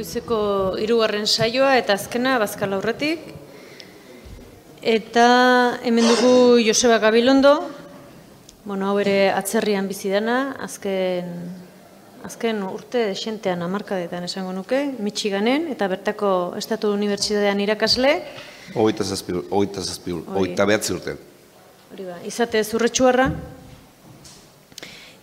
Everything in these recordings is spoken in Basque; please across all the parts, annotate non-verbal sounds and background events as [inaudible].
Goizeko hirugarren saioa eta azkena bazkal aurretik. Eta hemen dugu Joseba Gabilondo, bueno, hau ere atzerrian bizi dena, azken, azken urte desentean amarkadetan esango nuke, Michiganen, eta bertako Estatu Unibertsitatean irakasle. Hogeita zazpi, hogeita zazpi, hogeita behatzi urte. Hori ba, izate zurretxuarra.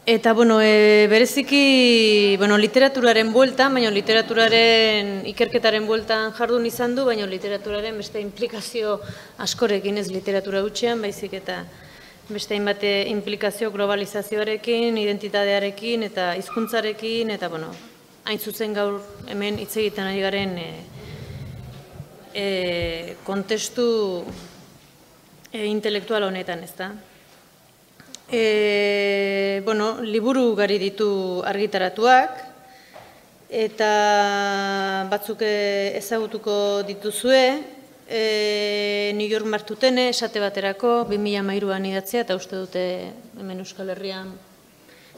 Eta, bueno, e, bereziki, bueno, literaturaren bueltan, baina literaturaren ikerketaren bueltan jardun izan du, baina literaturaren beste implikazio askorekin ez literatura utxean, baizik eta beste hainbate implikazio globalizazioarekin, identitatearekin eta hizkuntzarekin eta, bueno, hain zuzen gaur hemen hitz egiten ari garen e, e, kontestu e, intelektual honetan, ez da? E, bueno, liburu gari ditu argitaratuak, eta batzuk ezagutuko dituzue, e, New York martutene, esate baterako, 2000 mairuan idatzea, eta uste dute hemen Euskal Herrian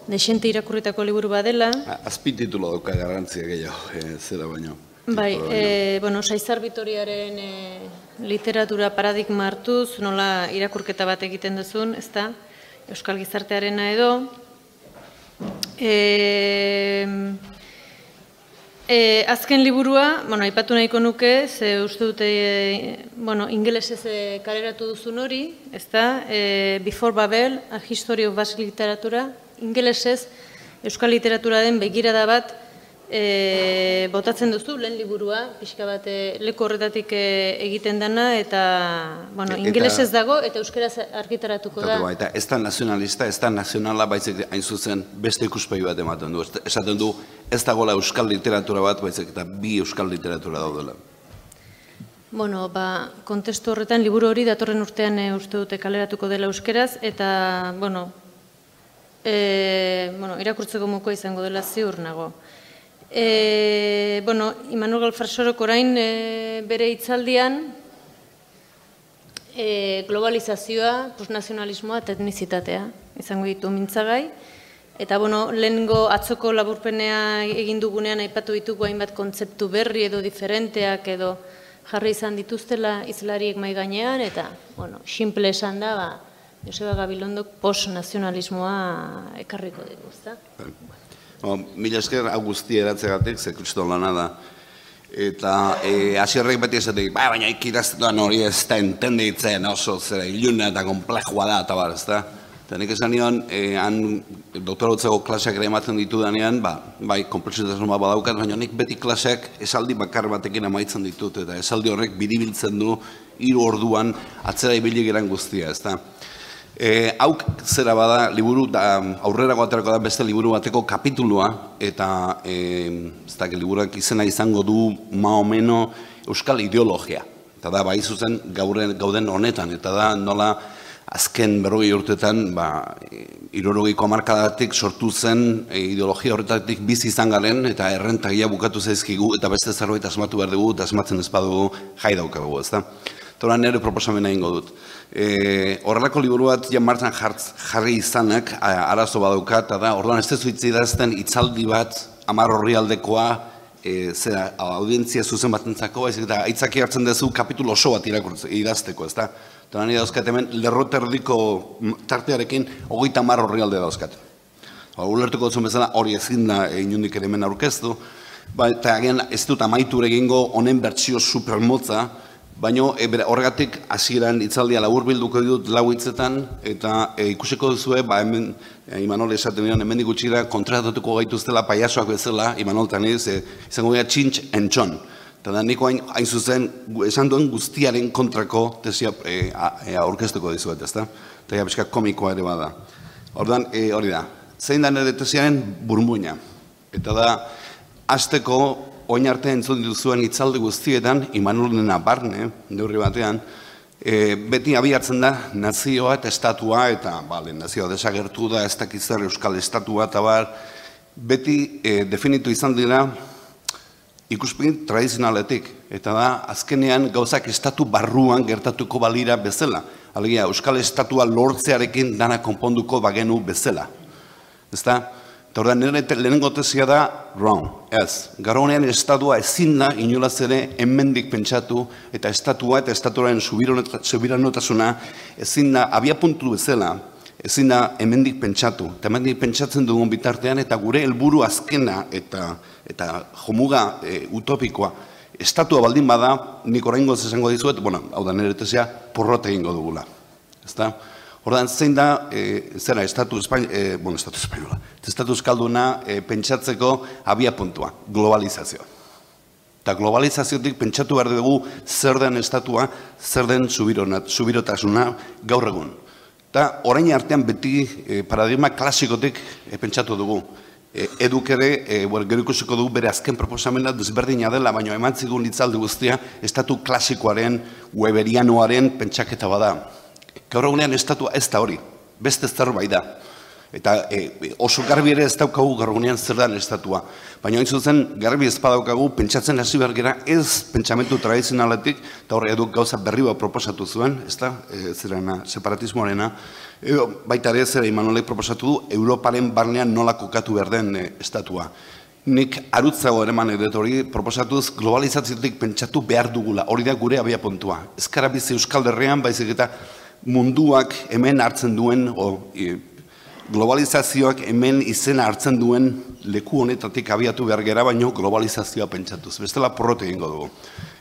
desente irakurritako liburu badela. Azpititulo dauka garantzia gehiago, e, zera baino. Bai, e, bueno, Saizar Vitoriaren e, literatura paradigma hartuz, nola irakurketa bat egiten duzun, ezta? Euskal Gizartearena edo. E, e, azken liburua, bueno, aipatu nahiko nuke, ze uste dute, e, bueno, ingelesez e, kaleratu duzun hori, ez da, e, Before Babel, A History of Basque Literatura, ingelesez Euskal Literatura den begirada bat, e, botatzen duzu, lehen liburua, pixka bat e, leku horretatik e, egiten dena, eta, bueno, ingelesez dago, eta euskaraz argitaratuko da. Eta ez da nazionalista, ez da nazionala, baizik hain zuzen beste ikuspegi bat ematen du. Esaten du, ez dagoela euskal literatura bat, baizik eta bi euskal literatura daudela. Bueno, ba, kontestu horretan, liburu hori datorren urtean e, uste dute kaleratuko dela euskeraz, eta, bueno, e, bueno, irakurtzeko muko izango dela ziur nago. E, bueno, Imanol Galfarsorok orain e, bere hitzaldian e, globalizazioa, postnazionalismoa eta etnizitatea izango ditu mintzagai. Eta bueno, lehengo atzoko laburpenea egin dugunean aipatu ditugu hainbat kontzeptu berri edo diferenteak edo jarri izan dituztela izlariek mai gainean eta bueno, simple esan da ba, Joseba Gabilondok postnazionalismoa ekarriko dugu, ezta? O, mila esker, hau guzti eratzegatik, ze kristo lana da. Eta e, asierrek beti esatik, ba, baina ikiraztetan hori ez da entenditzen oso zera iluna eta komplejua da, eta bar, ez da. Eta nik esan nion, e, han doktoratzeko klaseak ere ematen ditu danean, ba, bai, komplexitasun bat badaukat, baina nik beti klaseak esaldi bakar batekin amaitzen ditut, eta esaldi horrek biribiltzen du hiru orduan atzera ibili geran guztia, ez da. E, hauk zera bada, liburu, da, aurrera guaterako da beste liburu bateko kapitulua, eta e, ez da, liburuak izena izango du maomeno euskal ideologia. Eta da, bai zuzen gauden honetan, eta da nola azken berrogei urtetan, ba, irorogeiko amarkadatik sortu zen e, ideologia horretatik bizi izan garen, eta errentagia bukatu zaizkigu, eta beste zerbait asmatu behar dugu, eta asmatzen ez badugu jai daukagu, ez da. Eta nire proposamena ingo dut. E, horrelako liburu bat jan martzan jarri izanak arazo badauka, eta da, orduan ez tezu idazten itzaldi bat amar horri aldekoa e, zera, audientzia zuzen bat entzako, eta aitzaki hartzen duzu kapitulo oso bat idazteko, ez da? Eta nire dauzkat hemen, lerroterdiko tartearekin hogeita amar horri alde dauzkat. Ba, ulertuko duzun bezala hori ezin da e, inundik ere hemen aurkeztu, ba, eta agian ez dut amaitu egingo honen bertsio supermotza, Baina e, horregatik hasieran hitzaldia labur bilduko dut lau hitzetan eta e, ikusiko duzue, ba hemen e, Imanol esaten dion hemendik gutxira kontratatuko gaituztela paiasoak bezala Imanol taniz, e, izango dira txintx entxon. Eta da niko hain, hain zuzen esan duen guztiaren kontrako tesia e, aurkeztuko dizuet, ezta? Eta ja komikoa ere bada. Ordan e, hori da. Zein da nire tesiaren burmuina. Eta da, azteko oin arte entzun dituzuen itzaldi guztietan, Imanolena barne, neurri batean, e, beti abiatzen da nazioa eta estatua, eta bale, nazioa desagertu da, ez dakizzer euskal estatua, eta bar, beti e, definitu izan dira ikuspegin tradizionaletik, eta da, azkenean gauzak estatu barruan gertatuko balira bezala. Alegia, euskal estatua lortzearekin dana konponduko bagenu bezala. Ez da, Eta hori nire lehenengo tezia da, wrong, ez. Gara estatua ezin da inolaz ere hemendik pentsatu eta estatua eta estatuaren subiranotasuna ezin da abia puntu bezala, ezin da hemendik pentsatu. Eta hemendik pentsatzen dugun bitartean eta gure helburu azkena eta eta jomuga e, utopikoa estatua baldin bada, nik orain esango dizuet, bueno, hau da nire tezia, porrote egingo dugula. Ezta? Ordan zein da, e, zera, estatu espain, e, bueno, estatu espainola, estatu eskalduna e, pentsatzeko abia puntua, globalizazioa. Eta globalizaziotik pentsatu behar dugu zer den estatua, zer den subirotasuna gaur egun. Eta orain artean beti e, paradigma klasikotik e, pentsatu dugu. E, eduk ere, e, bueno, gero ikusiko dugu bere azken proposamena desberdina dela, baina eman zigun itzaldi guztia, estatu klasikoaren, weberianoaren pentsaketa bada. Gaur egunean estatua ez da hori, beste zerbait da. Eta e, oso garbi ere ez daukagu gaur egunean zer da estatua. Baina hain zuzen, garbi ez badaukagu, pentsatzen hasi behar gera ez pentsamentu tradizionaletik, eta horre eduk gauza berri bat proposatu zuen, ez da, e, zerena, separatismoarena. E, baita ere zera imanolek proposatu du, Europaren barnean nola kokatu behar den e, estatua. Nik arutzago ere man hori proposatuz globalizaziotik pentsatu behar dugula, hori da gure abia puntua. Ezkara bizi Euskal Derrean, baizik eta munduak hemen hartzen duen, o, globalizazioak hemen izena hartzen duen leku honetatik abiatu behar gera, baino globalizazioa pentsatuz. Bestela porrote egingo dugu.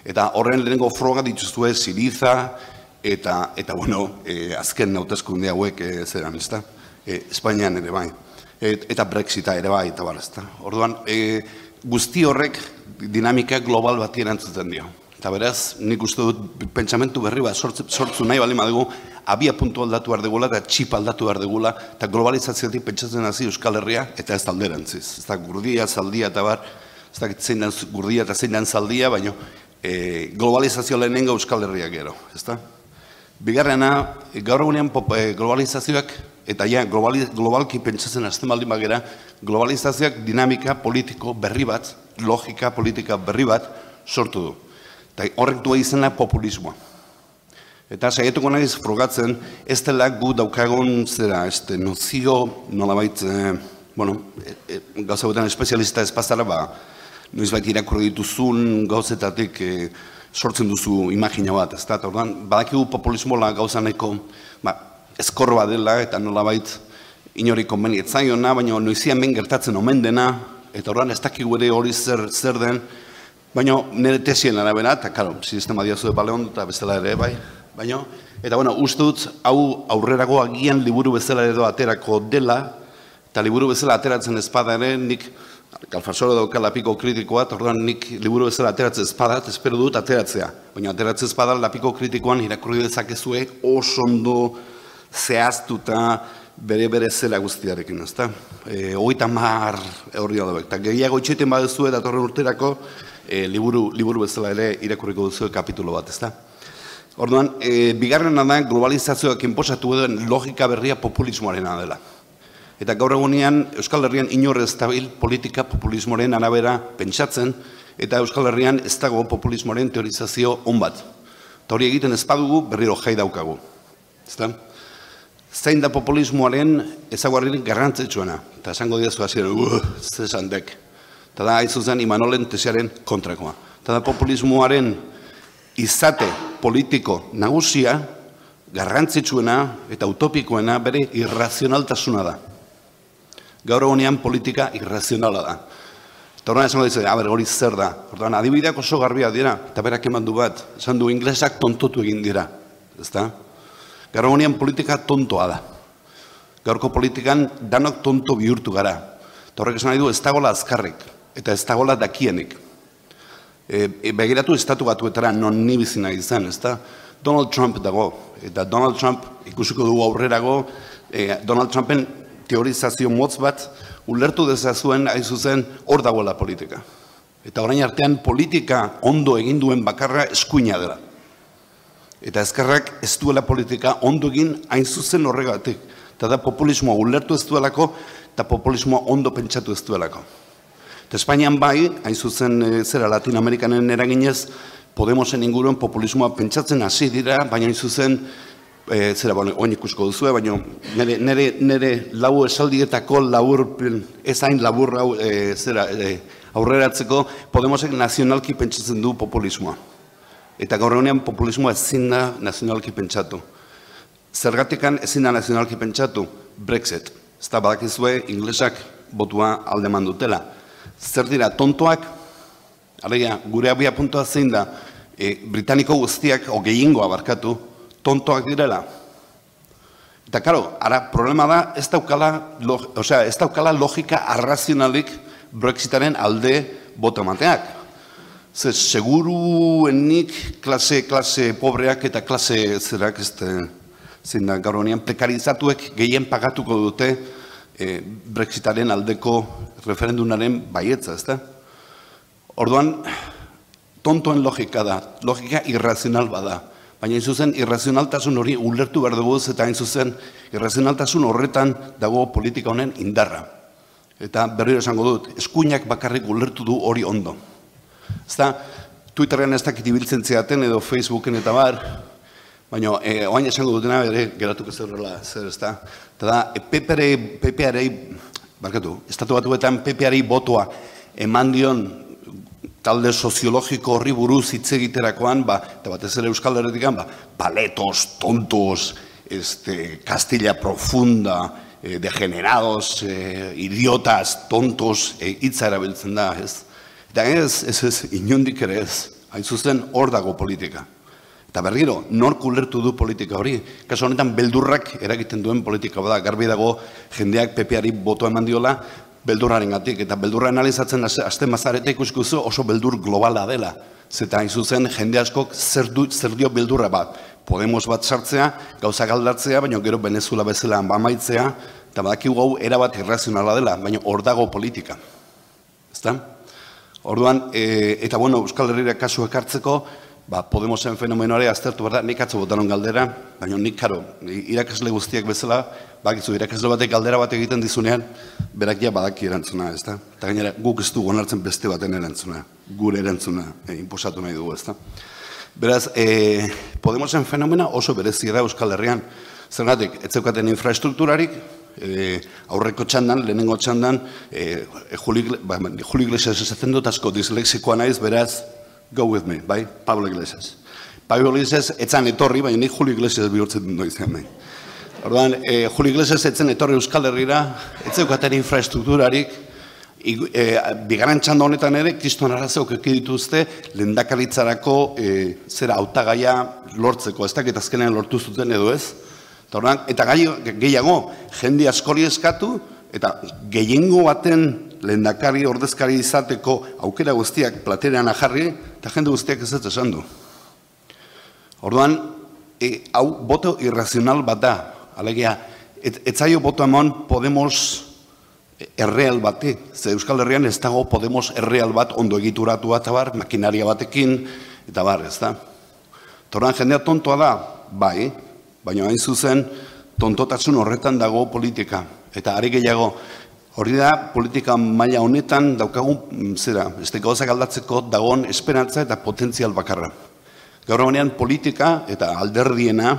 Eta horren lehenengo froga dituzue Siriza, eta, eta bueno, e, azken nautezkunde hauek e, zeran, ez da? E, Espainian ere bai. E, eta Brexita ere bai, eta bar, ez da? Orduan, e, guzti horrek dinamika global bat erantzuten dio. Eta beraz, nik uste dut pentsamentu berri bat sortzu nahi bali madugu, abia puntu aldatu behar degula eta txip aldatu behar degula, eta globalizazioetik pentsatzen hasi Euskal Herria, eta ez talderantziz. Ez da gurdia, zaldia eta bar, ez da zein den gurdia eta zein den zaldia, baina e, globalizazio lehenengo Euskal Herria gero. Ez da? Bigarrena, gaur egunean e, globalizazioak, eta ja, globalki pentsatzen azten baldin bagera, globalizazioak dinamika politiko berri bat, logika politika berri bat sortu du. Eta horrek du izena populismoa. Eta saietuko naiz frogatzen, ez dela gu daukagun zera, este nozio, nolabait, e, bueno, e, e, gauza gutan espezialista ez pasara, ba, noiz bait irakurri dituzun gauzetatik e, sortzen duzu imagina bat, ez da, ordan, badakigu populismoa gauza neko, ba, eskorba dela, eta nolabait, inori konbeni etzaiona, baina noizian ben gertatzen omen dena, eta ordan ez dakigu ere hori zer, zer den, Baina nire tesien arabera, eta karo, sistema diazu bale ondo eta bezala ere, bai. Baina, eta bueno, uste dut, hau aurrerago agian liburu bezala edo aterako dela, eta liburu bezala ateratzen ezpada ere, nik, kalfasoro dauka lapiko kritikoa, orduan nik liburu bezala ateratzen ezpada, espero dut ateratzea. Baina ateratzen ezpada lapiko kritikoan irakurri dezakezue oso ondo zehaztuta bere bere zela guztiarekin, ezta? E, Oita mar horri da, eta gehiago itxeiten baduzu eta urterako, e, liburu, liburu bezala ere irakurriko duzu kapitulo bat, ezta? Orduan, e, bigarren da globalizazioak inposatu duen logika berria populismoaren dela. Eta gaur egunean Euskal Herrian inorrez estabil politika populismoaren arabera pentsatzen, eta Euskal Herrian ez dago populismoaren teorizazio on bat. Eta hori egiten ez badugu berriro jai daukagu. Ezta? Zein da populismoaren ezaguarririk garrantzitsuena. Eta esango diazu hasi, uh, zesan dek. Eta da, haizu zen, Imanolen tesiaren kontrakoa. Eta da, populismoaren izate politiko nagusia, garrantzitsuena eta utopikoena bere irrazionaltasuna da. Gaur egonean politika irrazionala da. Eta horren esango dizu, aber, hori zer da. Orduan, adibideak oso garbia dira, eta berak eman du bat, esan du inglesak tontotu egin dira. Ez da? Gaur politika tontoa da. Gaurko politikan danok tonto bihurtu gara. Eta horrek esan nahi du, ez dagoela azkarrik, eta ez dagoela dakienik. E, e, begiratu estatu batuetara non ni bizina izan, ez da? Donald Trump dago, eta Donald Trump ikusiko dugu aurrerago, e, Donald Trumpen teorizazio motz bat, ulertu dezazuen hain zuzen hor dagoela politika. Eta orain artean politika ondo egin duen bakarra eskuina dela. Eta ezkerrak ez duela politika ondo egin hain zuzen horregatik. Eta da populismoa ulertu ez duelako, eta populismoa ondo pentsatu ez duelako. Eta Espainian bai, hain zuzen e, zera Latinoamerikanen eraginez, Podemosen inguruen populismoa pentsatzen hasi dira, baina hain zuzen e, zera, bueno, oin ikusko duzu, baina nire, nire, nire lau esaldietako labur, ez hain labur hau, e, zera, e, aurreratzeko, Podemosek nazionalki pentsatzen du populismoa. Eta gaur egunean populismoa ezin da nazionalki pentsatu. Zergatikan ezin da nazionalki pentsatu, Brexit. Ez da badakizue, inglesak botua aldeman dutela. Zer dira, tontoak, alegia, gure abia puntua zein da, e, Britaniko guztiak, o gehiengoa barkatu, tontoak direla. Eta karo, ara, problema da, ez daukala, osea, ez daukala logika arrazionalik Brexitaren alde botamateak. Ze, seguruenik klase, klase pobreak eta klase zerak, ez da, zein da, gaur honean, prekarizatuek gehien pagatuko dute e, Brexitaren aldeko referendunaren baietza, ez da? Orduan, tontoen logika da, logika irrazional bada. Baina hain zuzen, irrazionaltasun hori ulertu behar dugu eta hain zuzen, irrazionaltasun horretan dago politika honen indarra. Eta berriro esango dut, eskuinak bakarrik ulertu du hori ondo. Ez da, Twitterren ez dakit ibiltzen zeaten edo Facebooken eta bar, baina e, oain esango dutena ere geratuko zerrela zer ez da. Eta da, e, PPRei, barkatu, estatu batuetan PPRei botoa eman dion talde soziologiko horri buruz hitz egiterakoan, ba, eta batez ere Euskal Herretik ba, paletos, tontos, este, Castilla profunda, eh, degenerados, eh, idiotas, tontos, eh, hitza erabiltzen da, ez? Eta ez, ez ez, inundik ere ez, hain zuzen hor dago politika. Eta berriro, nork ulertu du politika hori? Kaso honetan, beldurrak eragiten duen politika bada, garbi dago jendeak pepeari boto eman diola, beldurraren gatik, eta beldurra analizatzen azte mazarete ikusko oso beldur globala dela. Zeta hain zuzen, jende askok zer, du, zer dio beldurra bat. Podemos bat sartzea, gauza galdatzea, baina gero Venezuela bezala bamaitzea, eta badaki gau erabat irrazionala dela, baina hor dago politika. Ezta? Orduan, e, eta bueno, Euskal Herriera kasu ekartzeko, ba, Podemosen fenomenoare aztertu behar da, nik atzo botanon galdera, baina nik, karo, irakasle guztiak bezala, bakizu, irakasle batek galdera bat egiten dizunean, berak ja badaki erantzuna, ez da? Eta gainera, guk ez du onartzen beste baten erantzuna, gure erantzuna, e, inposatu nahi dugu, ez da? Beraz, e, Podemosen fenomena oso berezia da Euskal Herrian, zergatik, ez zeukaten infraestrukturarik, e, aurreko txandan, lehenengo txandan, e, Juli, ba, Juli Iglesias esaten dut asko dislexikoa naiz, beraz, go with me, bai, Pablo Iglesias. Pablo Iglesias etzan etorri, baina nik Julio Iglesias bihurtzen dut izan bai. Orduan, e, Julio Iglesias etzen etorri Euskal Herriera, etzeukaten infraestrukturarik, e, bigaran txanda honetan ere, kriston arazeok dituzte, lendakaritzarako e, zera autagaia lortzeko, ez dakit azkenean lortu zuten edo ez. Orduan, eta gai, gehiago, jende askori eskatu, eta gehiengo baten lehendakari ordezkari izateko aukera guztiak platerean ajarri, eta jende guztiak ez esan du. Orduan, e, hau boto irrazional bat da, alegia, et, etzaio boto eman Podemos erreal bati, ze Euskal Herrian ez dago Podemos erreal bat ondo egituratu bat, bar, makinaria batekin, eta bar, ez da. Torran jendea tontoa da, bai, baina hain zuzen, tontotasun horretan dago politika. Eta ari gehiago, Hori da, politika maila honetan daukagun, mm, zera, da gauzak aldatzeko dagoen esperantza eta potentzial bakarra. Gaur honean politika eta alderdiena,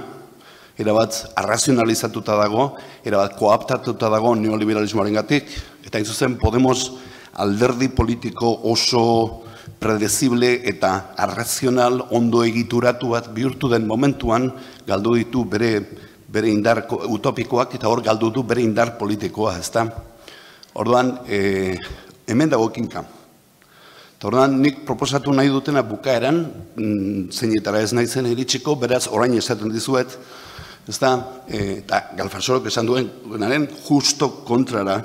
erabat arrazionalizatuta dago, erabat koaptatuta dago neoliberalismoaren gatik, eta hain zuzen Podemos alderdi politiko oso predecible eta arrazional ondo egituratu bat bihurtu den momentuan galdu ditu bere, bere indar utopikoak eta hor galdu du bere indar politikoa, ez da? Orduan, e, hemen dago kinka. Orduan nik proposatu nahi dutena bukaeran, mm, zeinetara ez naizen iritsiko, beraz orain esaten dizuet, ez da, e, eta Galfarsorok esan duen, duenaren justo kontrara,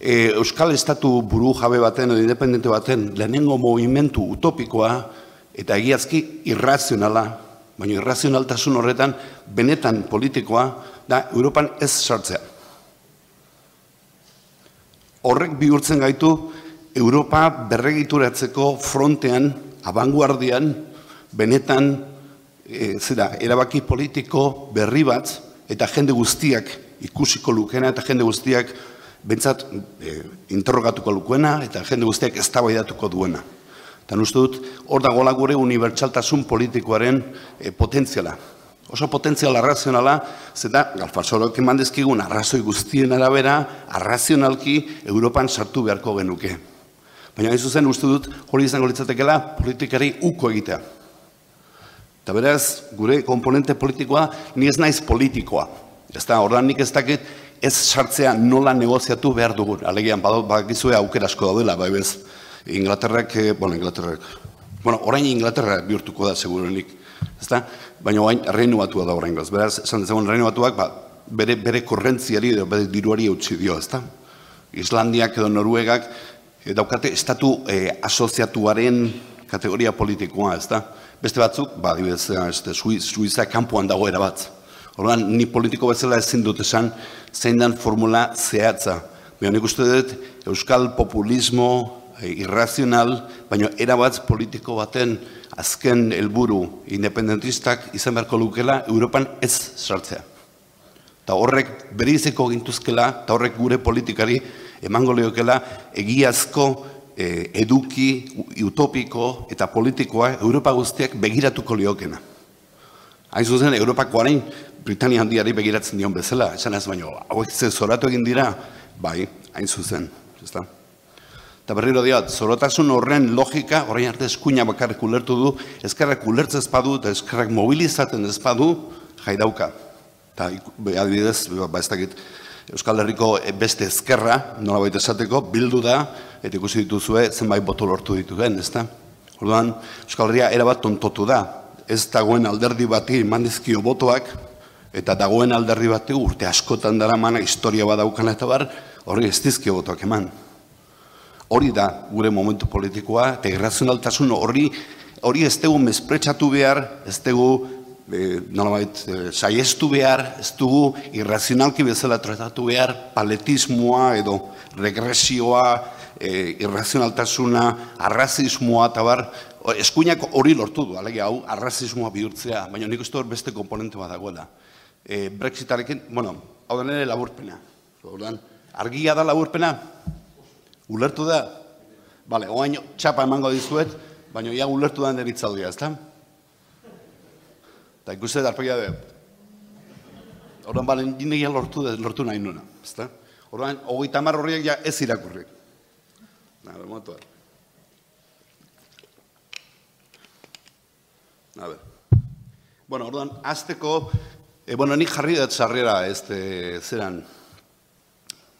e, Euskal Estatu buru jabe baten, edo independente baten, lehenengo movimentu utopikoa, eta egiazki irrazionala, baina irrazionaltasun horretan, benetan politikoa, da Europan ez sartzea. Horrek bihurtzen gaitu, Europa berregituratzeko frontean, abanguardian, benetan, e, zera, erabaki politiko berri bat, eta jende guztiak ikusiko lukena, eta jende guztiak bentsat e, interrogatuko lukuena, eta jende guztiak ez duena. Eta uste dut, hor dagoela gure unibertsaltasun politikoaren e, potentziala. Oso potentzial arrazionala, zeta galfasorok eman dezkigun arrazoi guztien arabera, arrazionalki Europan sartu beharko genuke. Baina ez zuzen uste dut hori izango litzatekela politikari uko egitea. Eta beraz, gure komponente politikoa ni ez naiz politikoa. Ez da, ordan nik ez dakit ez sartzea nola negoziatu behar dugun. Alegian, badakizue aukera asko daudela, bai bez, Inglaterrak, eh, bueno, Inglaterrak, bueno, orain Inglaterra bihurtuko da, segurenik, ez da? Baina orain batua da orain goz. Beraz, esan dezagun reinu batuak, ba, bere, bere korrentziari edo bere diruari utzi dio, ez da? Islandiak edo Noruegak e, daukate estatu e, asoziatuaren kategoria politikoa, ez da? Beste batzuk, ba, dibidez, este, Suiza kanpoan dagoera bat. Orduan, ni politiko bezala ezin dut esan, zein dan formula zehatza. Baina nik uste dut, euskal populismo, Eh, irrazional, baina erabatz politiko baten azken helburu independentistak izan beharko lukela Europan ez sartzea. Ta horrek berizeko gintuzkela, eta horrek gure politikari emango leokela egiazko eh, eduki utopiko eta politikoa Europa guztiak begiratuko liokena. Hain zuzen, Europako hain Britania handiari begiratzen dion bezala, esan ez baino, hauek ze zoratu egin dira, bai, hain zuzen. Ezta? Eta berriro diot, zorotasun horren logika, horrein arte eskuina bakarrik ulertu du, eskerrak ulertze ezpadu eta eskerrak mobilizaten ezpadu, jai dauka. Eta adibidez, ba ez dakit, Euskal Herriko beste ezkerra, nola baita esateko, bildu da, eta ikusi dituzue zenbait boto lortu dituen, ez da? Orduan, Euskal Herria erabat tontotu da. Ez dagoen alderdi bati mandizkio botoak, eta dagoen alderdi bati urte askotan dara mana historia badaukan eta bar, horri ez dizkio botoak eman. Hori da gure momentu politikoa, eta irrazionaltasun hori, hori ez dugu mespretsatu behar, ez dugu e, nolabait, e, saiestu behar, ez dugu irrazionalki bezala tratatu behar, paletismoa edo regresioa, e, irrazionaltasuna, arrazismoa, eta bar, eskuinak hori lortu du, alege hau, arrazismoa bihurtzea, baina nik uste hor beste komponente bat dagoela. E, Brexitarekin, bueno, hau da nire laburpena. Argia da laburpena? Ulertu da? Bale, oain txapa emango dizuet, baina ja ulertu da nire itzaldia, ezta? Eta ikuste da, arpegia da. Horren, bale, jinegia lortu, da, lortu nahi nuna, ezta? Horren, hogei tamar horriak ja ez irakurri. Na, ber, motu A ber. Bueno, orduan, azteko, e, bueno, nik jarri dut zarrera, ez zeran,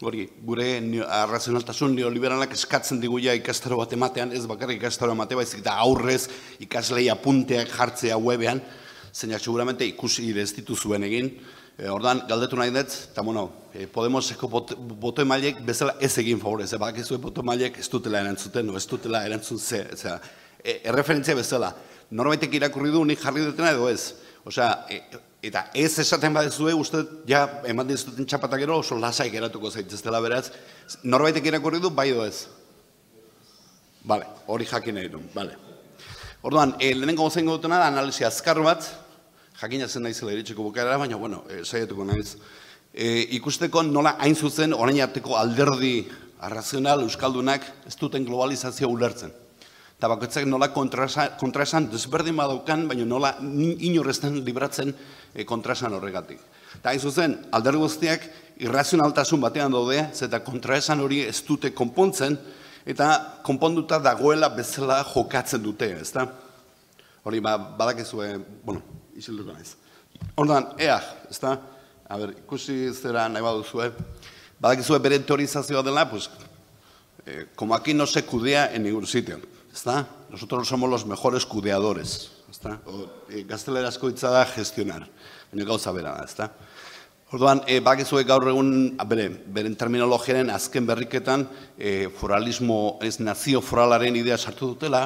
hori, gure arrazionaltasun neoliberalak eskatzen diguia ikastaro bat ematean, ez bakarrik ikastaro emate baizik eta aurrez ikaslei apunteak jartzea webean, zeinak seguramente ikusi ez dituzuen egin, e, ordan galdetu nahi dut, eta bueno, e, Podemoseko boto emailek bezala ez egin favorez, e, bakizue boto emailek ez dutela erantzuten, ez dutela erantzun ze, zera, e, erreferentzia bezala, norbaitek irakurri du nik jarri dutena edo ez, osea, e, Eta ez esaten badezue, uste, ja, eman dizuten txapatak gero, oso lasai geratuko zaitzestela beraz. Norbaitek irakurri du, bai ez? Bale, hori jakin nahi du, bale. Orduan, e, lehenengo gozaingo dutena da, analisi azkar bat, jakina zen naizela iritseko bukaera, baina, bueno, e, saietuko naiz. E, ikusteko nola hain zuzen, orain arteko alderdi arrazional euskaldunak ez duten globalizazio ulertzen eta bakoitzak nola kontraesan desberdin badaukan, baina nola inorrezten libratzen e, kontraesan horregatik. Eta hain zuzen, alderdi guztiak irrazionaltasun batean daude, zeta kontraesan hori ez dute konpontzen, eta konponduta dagoela bezala jokatzen dute, ez da? Hori, ba, badakezue, bueno, isilduko naiz. Ordan, ea, ez da? A ber, ikusi zera nahi baduzue, badakizue bere teorizazioa dela, pues, eh, como aquí no se kudea en ningún sitio. ezta? Nosotros somos los mejores kudeadores, ezta? O, e, gaztelerazko hitza da gestionar, baina gauza bera da, ezta? Orduan, e, bakizue gaur egun, bere, beren terminologiaren azken berriketan, e, foralismo, ez nazio foralaren idea sartu dutela,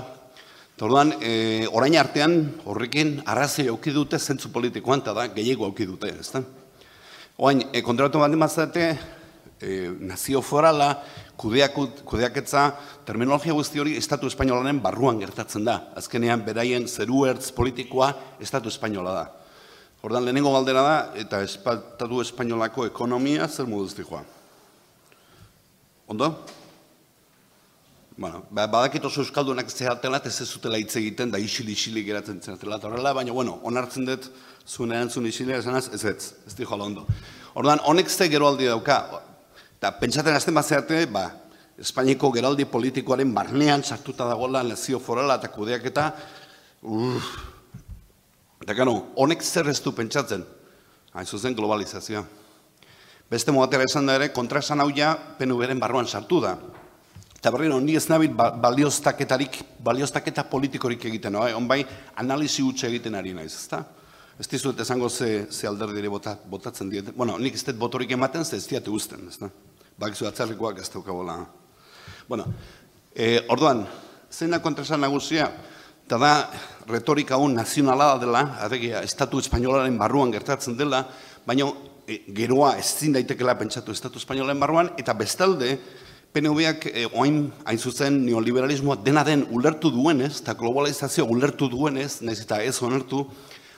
eta orduan, e, orain artean, horrekin, arrazoi auki dute zentzu politikoan, eta da, gehiago auki dute, ezta? Oain, e, kontratu bat emazate, e, nazio forala, kudeakut, kudeaketza, terminologia guzti hori Estatu Espainolaren barruan gertatzen da. Azkenean, beraien zeru ertz politikoa Estatu Espainola da. Hordan, lehenengo galdera da, eta Estatu Espainolako ekonomia zer moduz joa. Ondo? Bueno, ba, badakit oso euskaldunak zehatela, ez ez zutela hitz egiten, da isili-isili geratzen zehatela, eta horrela, baina, bueno, onartzen dut, zuen erantzun isili, esanaz, ez ez, ez di joala ondo. Ordan, honek ze gero aldi dauka, Eta pentsaten azten bat zeate, ba, Espainiko geraldi politikoaren barnean sartuta dagoela nazio forala eta kudeak eta uff, eta gano, honek zer ez du pentsatzen, hain zuzen globalizazioa. Beste modatera esan da ere, kontra esan hau ja, PNV-ren barruan sartu da. Eta berri ni ez nabil ba, balioztaketarik, balioztaketa politikorik egiten, no? onbai analizi utxe egiten ari naiz, ezta? Ez dizuet esango ze, ze alderdire botatzen diet. Bueno, nik ez botorik ematen, ze ez diate usten, ez da? bakizu atzarrikoak ez daukabola. Bueno, e, orduan, zein da kontrasan nagusia, eta da retorika hon nazionala dela, adegia, Estatu Espainolaren barruan gertatzen dela, baina e, geroa ez zin daitekela pentsatu Estatu Espainolaren barruan, eta bestalde, PNV-ak e, oain hain zuzen neoliberalismoa dena den ulertu duenez, eta globalizazioa ulertu duenez, nahiz eta ez onartu,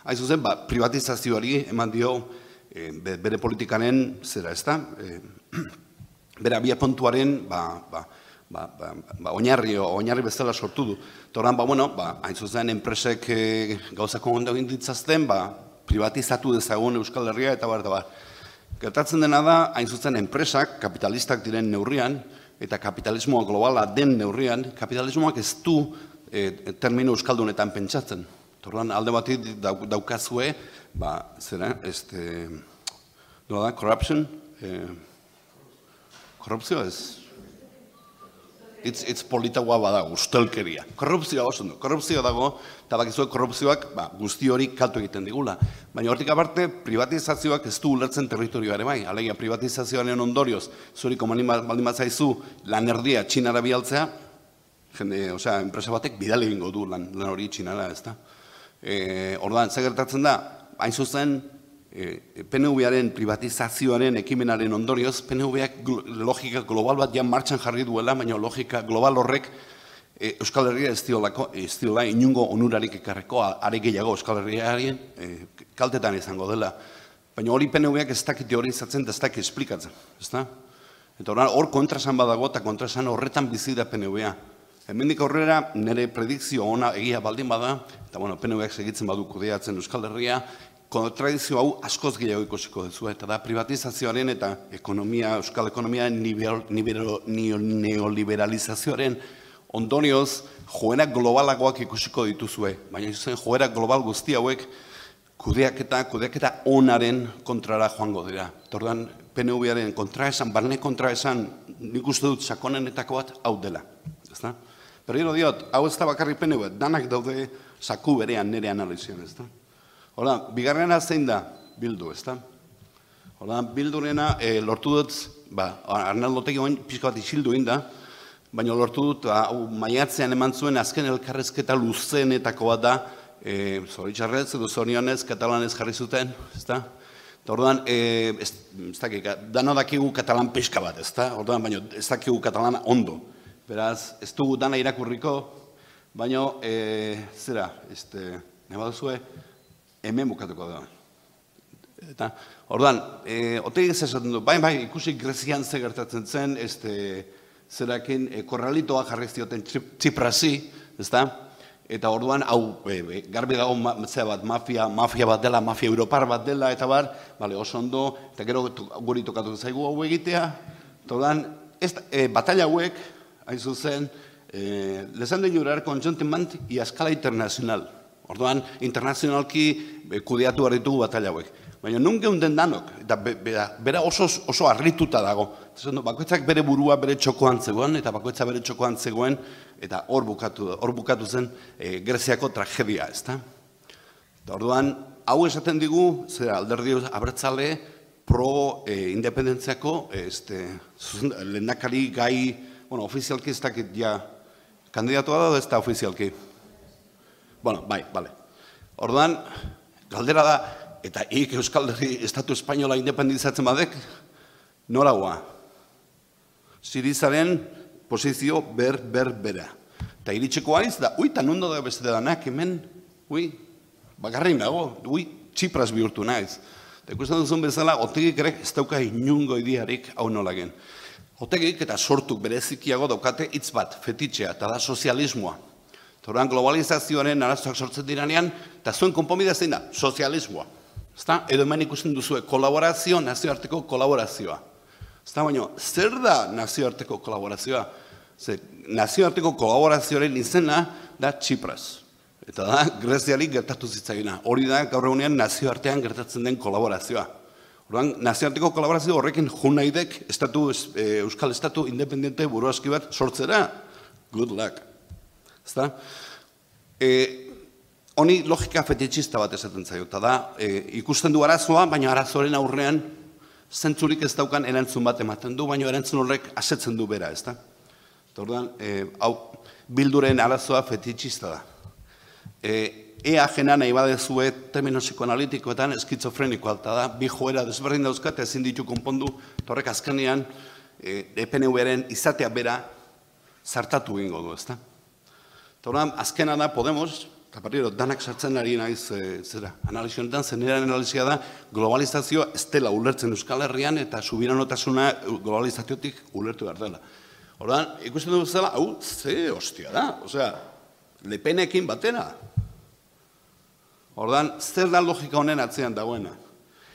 hain zuzen, ba, privatizazioari eman dio e, bere politikanen, zera ez da, e, [clears throat] bera bia puntuaren ba, ba, ba, ba, ba, oinarri, oinarri bezala sortu du. Toran, ba, bueno, ba, hain zuzen, enpresek e, gauzako ondo egin ditzazten, ba, privatizatu dezagun Euskal Herria eta bar, da bar. Gertatzen dena da, hain zuzen, enpresak, kapitalistak diren neurrian, eta kapitalismoa globala den neurrian, kapitalismoak ez du e, termino Euskaldunetan pentsatzen. Torran, alde bat daukazue, ba, zera, este, da, corruption, eh, Korrupzioa ez. Itz, itz politagoa bada, ustelkeria. Korrupzioa oso. Korrupzioa dago, eta bakizuek korrupzioak ba, guzti hori kaltu egiten digula. Baina hortik aparte, privatizazioak ez du ulertzen territorioare bai. Alegia, privatizazioaren ondorioz, zuri komanin baldin bat zaizu lan erdia txinara bialtzea, jende, osea, enpresa batek bidale egingo du lan, lan hori txinara, ez da. E, ordan, gertatzen da, hain zuzen, e, PNV-aren privatizazioaren ekimenaren ondorioz, PNV-ak logika global bat jan martxan jarri duela, baina logika global horrek e, Euskal Herria ez ez diola inungo onurarik ekarreko, are gehiago Euskal Herriaren e, kaltetan izango dela. Baina hori PNV-ak ez dakit teorizatzen, ez dakit esplikatzen, ez da? Eta hor kontrasan badago eta kontrasan horretan bizi da PNV-a. Hemendik aurrera nire predikzio ona egia baldin bada, eta bueno, PNV-ak segitzen badu kudeatzen Euskal Herria, kontradizio hau askoz gehiago ikusiko duzu, eta da privatizazioaren eta ekonomia, euskal ekonomia neoliberalizazioaren ondonioz joera globalagoak ikusiko dituzue, baina zen joera global guzti hauek kudeaketa, kudeaketa onaren kontrara joango dira. Tordan, PNV-aren kontra esan, barne kontra esan, nik uste dut sakonenetako bat hau dela. Ezta? Berriro diot, hau ez da bakarri PNV, danak daude saku berean nire analizian, ez da? Hola, bigarrena zein da bildu, ezta? Hola, bildurena e, lortu dut, ba, Arnaldotek egin pixka bat isildu da, baina lortu dut, ba, maiatzean eman zuen azken elkarrezketa luzenetako bat da, e, zoritxarrez edo zorionez katalanez jarri zuten, ezta? Eta orduan, e, ez, ez dakik, dano dakigu katalan pixka bat, ezta? Orduan, baina ez dakigu katalan ondo. Beraz, ez dugu dana irakurriko, baina, e, zera, este, nahi baduzue, hemen bukatuko da. Eta, orduan, e, otegi esaten du, bai, bai, ikusi grezian ze gertatzen zen, este, zerakin, e, korralitoa jarri zioten txiprasi, ezta? Eta orduan, hau, e, garbi dago ma, bat, mafia, mafia bat dela, mafia europar bat dela, eta bar, bale, oso ondo, eta gero guri tokatu zaigu hau egitea, eta orduan, ez, e, batalla hauek, hain zuzen, e, lezan den jurar konjontimant i a escala internacional. Orduan, internazionalki eh, kudeatu behar ditugu batalla hauek. Baina nun geunden danok, eta be, bera, oso, oso arrituta dago. Bakoitzak bere burua bere txokoan zegoen, eta bakoitzak bere txokoan zegoen, eta hor bukatu, hor bukatu zen e, Greziako tragedia, ezta? Eta orduan, hau esaten digu, zera alderdi abertzale, pro e, independentziako, este, lehendakari gai, bueno, ofizialki ez dakit ja, kandidatua da, ez da ofizialki? Bueno, bai, bale. Orduan, galdera da, eta ik Euskal Herri Estatu Espainola independizatzen badek, noragoa. Sirizaren posizio ber, ber, bera. Eta iritseko aiz da, ui, tan ondo da beste danak, hemen, ui, bakarrik nago, ui, txipras bihurtu naiz. Eta ikusten duzun bezala, otegik ere ez dauka inungo idiarik hau nolagen. Otegik eta sortuk berezikiago daukate hitz bat, fetitxea, eta da sozialismoa. Toran globalizazioaren arazoak sortzen diranean, eta zuen konpomidea zein da, sozialismoa. Ezta? Edo hemen ikusten duzu kolaborazio, nazioarteko kolaborazioa. Ezta baino, zer da nazioarteko kolaborazioa? Ze, nazioarteko kolaborazioaren izena da Txipras. Eta da, Greziali gertatu zitzagina. Hori da, gaur egunean nazioartean gertatzen den kolaborazioa. Orduan, nazioarteko kolaborazio horrekin junaidek estatu, e, Euskal Estatu independente buruazki bat sortzera. Good luck. Ezta? E, honi logika fetitxista bat esaten zaio, eta da, e, ikusten du arazoa, baina arazoaren aurrean zentzurik ez daukan erantzun bat ematen du, baina erantzun horrek asetzen du bera, ez da? Eta e, hau, bilduren arazoa fetitxista da. E, ea jena nahi badezue termino psikoanalitikoetan eskizofreniko alta da, bi joera desberdin dauzkat ezin ditu konpondu, horrek azkenean e, EPNV-aren izatea bera zartatu egingo du, ez Eta azkena da Podemos, Eta parriro, danak sartzen ari naiz, e, zera, analizionetan, zeneran analizia da, globalizazioa ez dela ulertzen Euskal Herrian eta subiranotasuna globalizaziotik ulertu behar dela. Horban, ikusten dugu zela, hau, ze hostia da, osea, lepenekin batena. Horban, zer da logika honen atzean dagoena.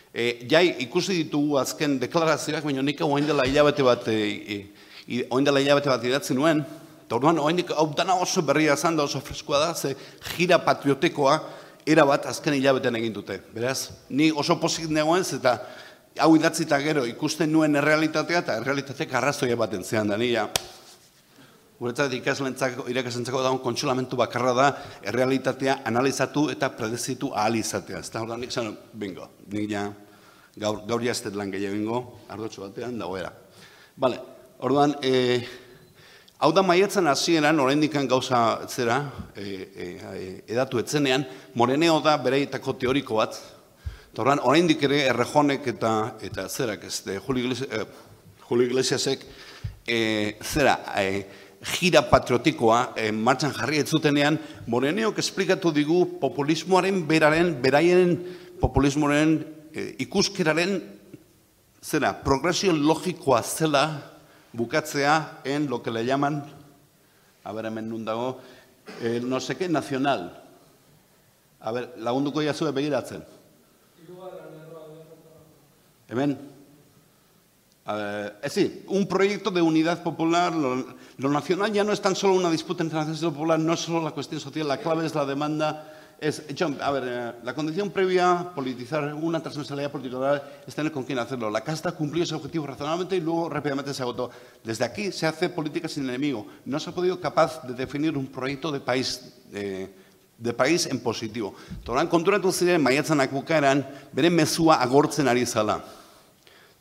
E, jai, ikusi ditugu azken deklarazioak, baina nik hau dela hilabete bat, e, e, hilabete bat idatzi nuen, Eta orduan, oainik, hau dana oso berria zan da oso freskoa da, ze gira patriotekoa erabat azken hilabetean egin dute. Beraz, ni oso pozik negoen, eta hau idatzita gero ikusten nuen errealitatea, eta errealitateak arrazoia baten zean da, nila. Guretzat ikaslentzako, irakasentzako dagoen kontsolamentu bakarra da, errealitatea analizatu eta predezitu ahal izatea. Ez da, orduan, nik zan, bingo, nik ja, gaur, gaur jaztet lan gehiago bingo, ardotxo batean, dagoera. Bale, orduan, eh, Hau da maietzen hasieran oraindikan gauza zera, e, e, e, edatu etzenean, moreneo da bereitako teoriko bat, eta orain oraindik ere errejonek eta, eta zerak, ez de, Julio Iglesiasek, e, zera, e, gira patriotikoa e, martxan jarri ez zutenean, moreneok esplikatu digu populismoaren beraren, beraien populismoaren e, ikuskeraren, zera, progresio logikoa zela, bukatzea en lo que le llaman, a ver, hemen nun dago, eh, no sé qué, nacional. A ver, lagunduko jazue begiratzen. Hemen. es decir, un proyecto de unidad popular, lo, lo, nacional ya no es tan solo una disputa entre naciones popular, no es solo la cuestión social, la clave es la demanda es, a ver, eh, la condición previa a politizar una transversalidad política es tener con quién hacerlo. La casta cumplió ese objetivo razonablemente y luego rápidamente se agotó. Desde aquí se hace política sin enemigo. No se ha podido capaz de definir un proyecto de país, eh, de país en positivo. Toran konturatu ziren maiatzanak bukaeran, bere mezua agortzen ari zala.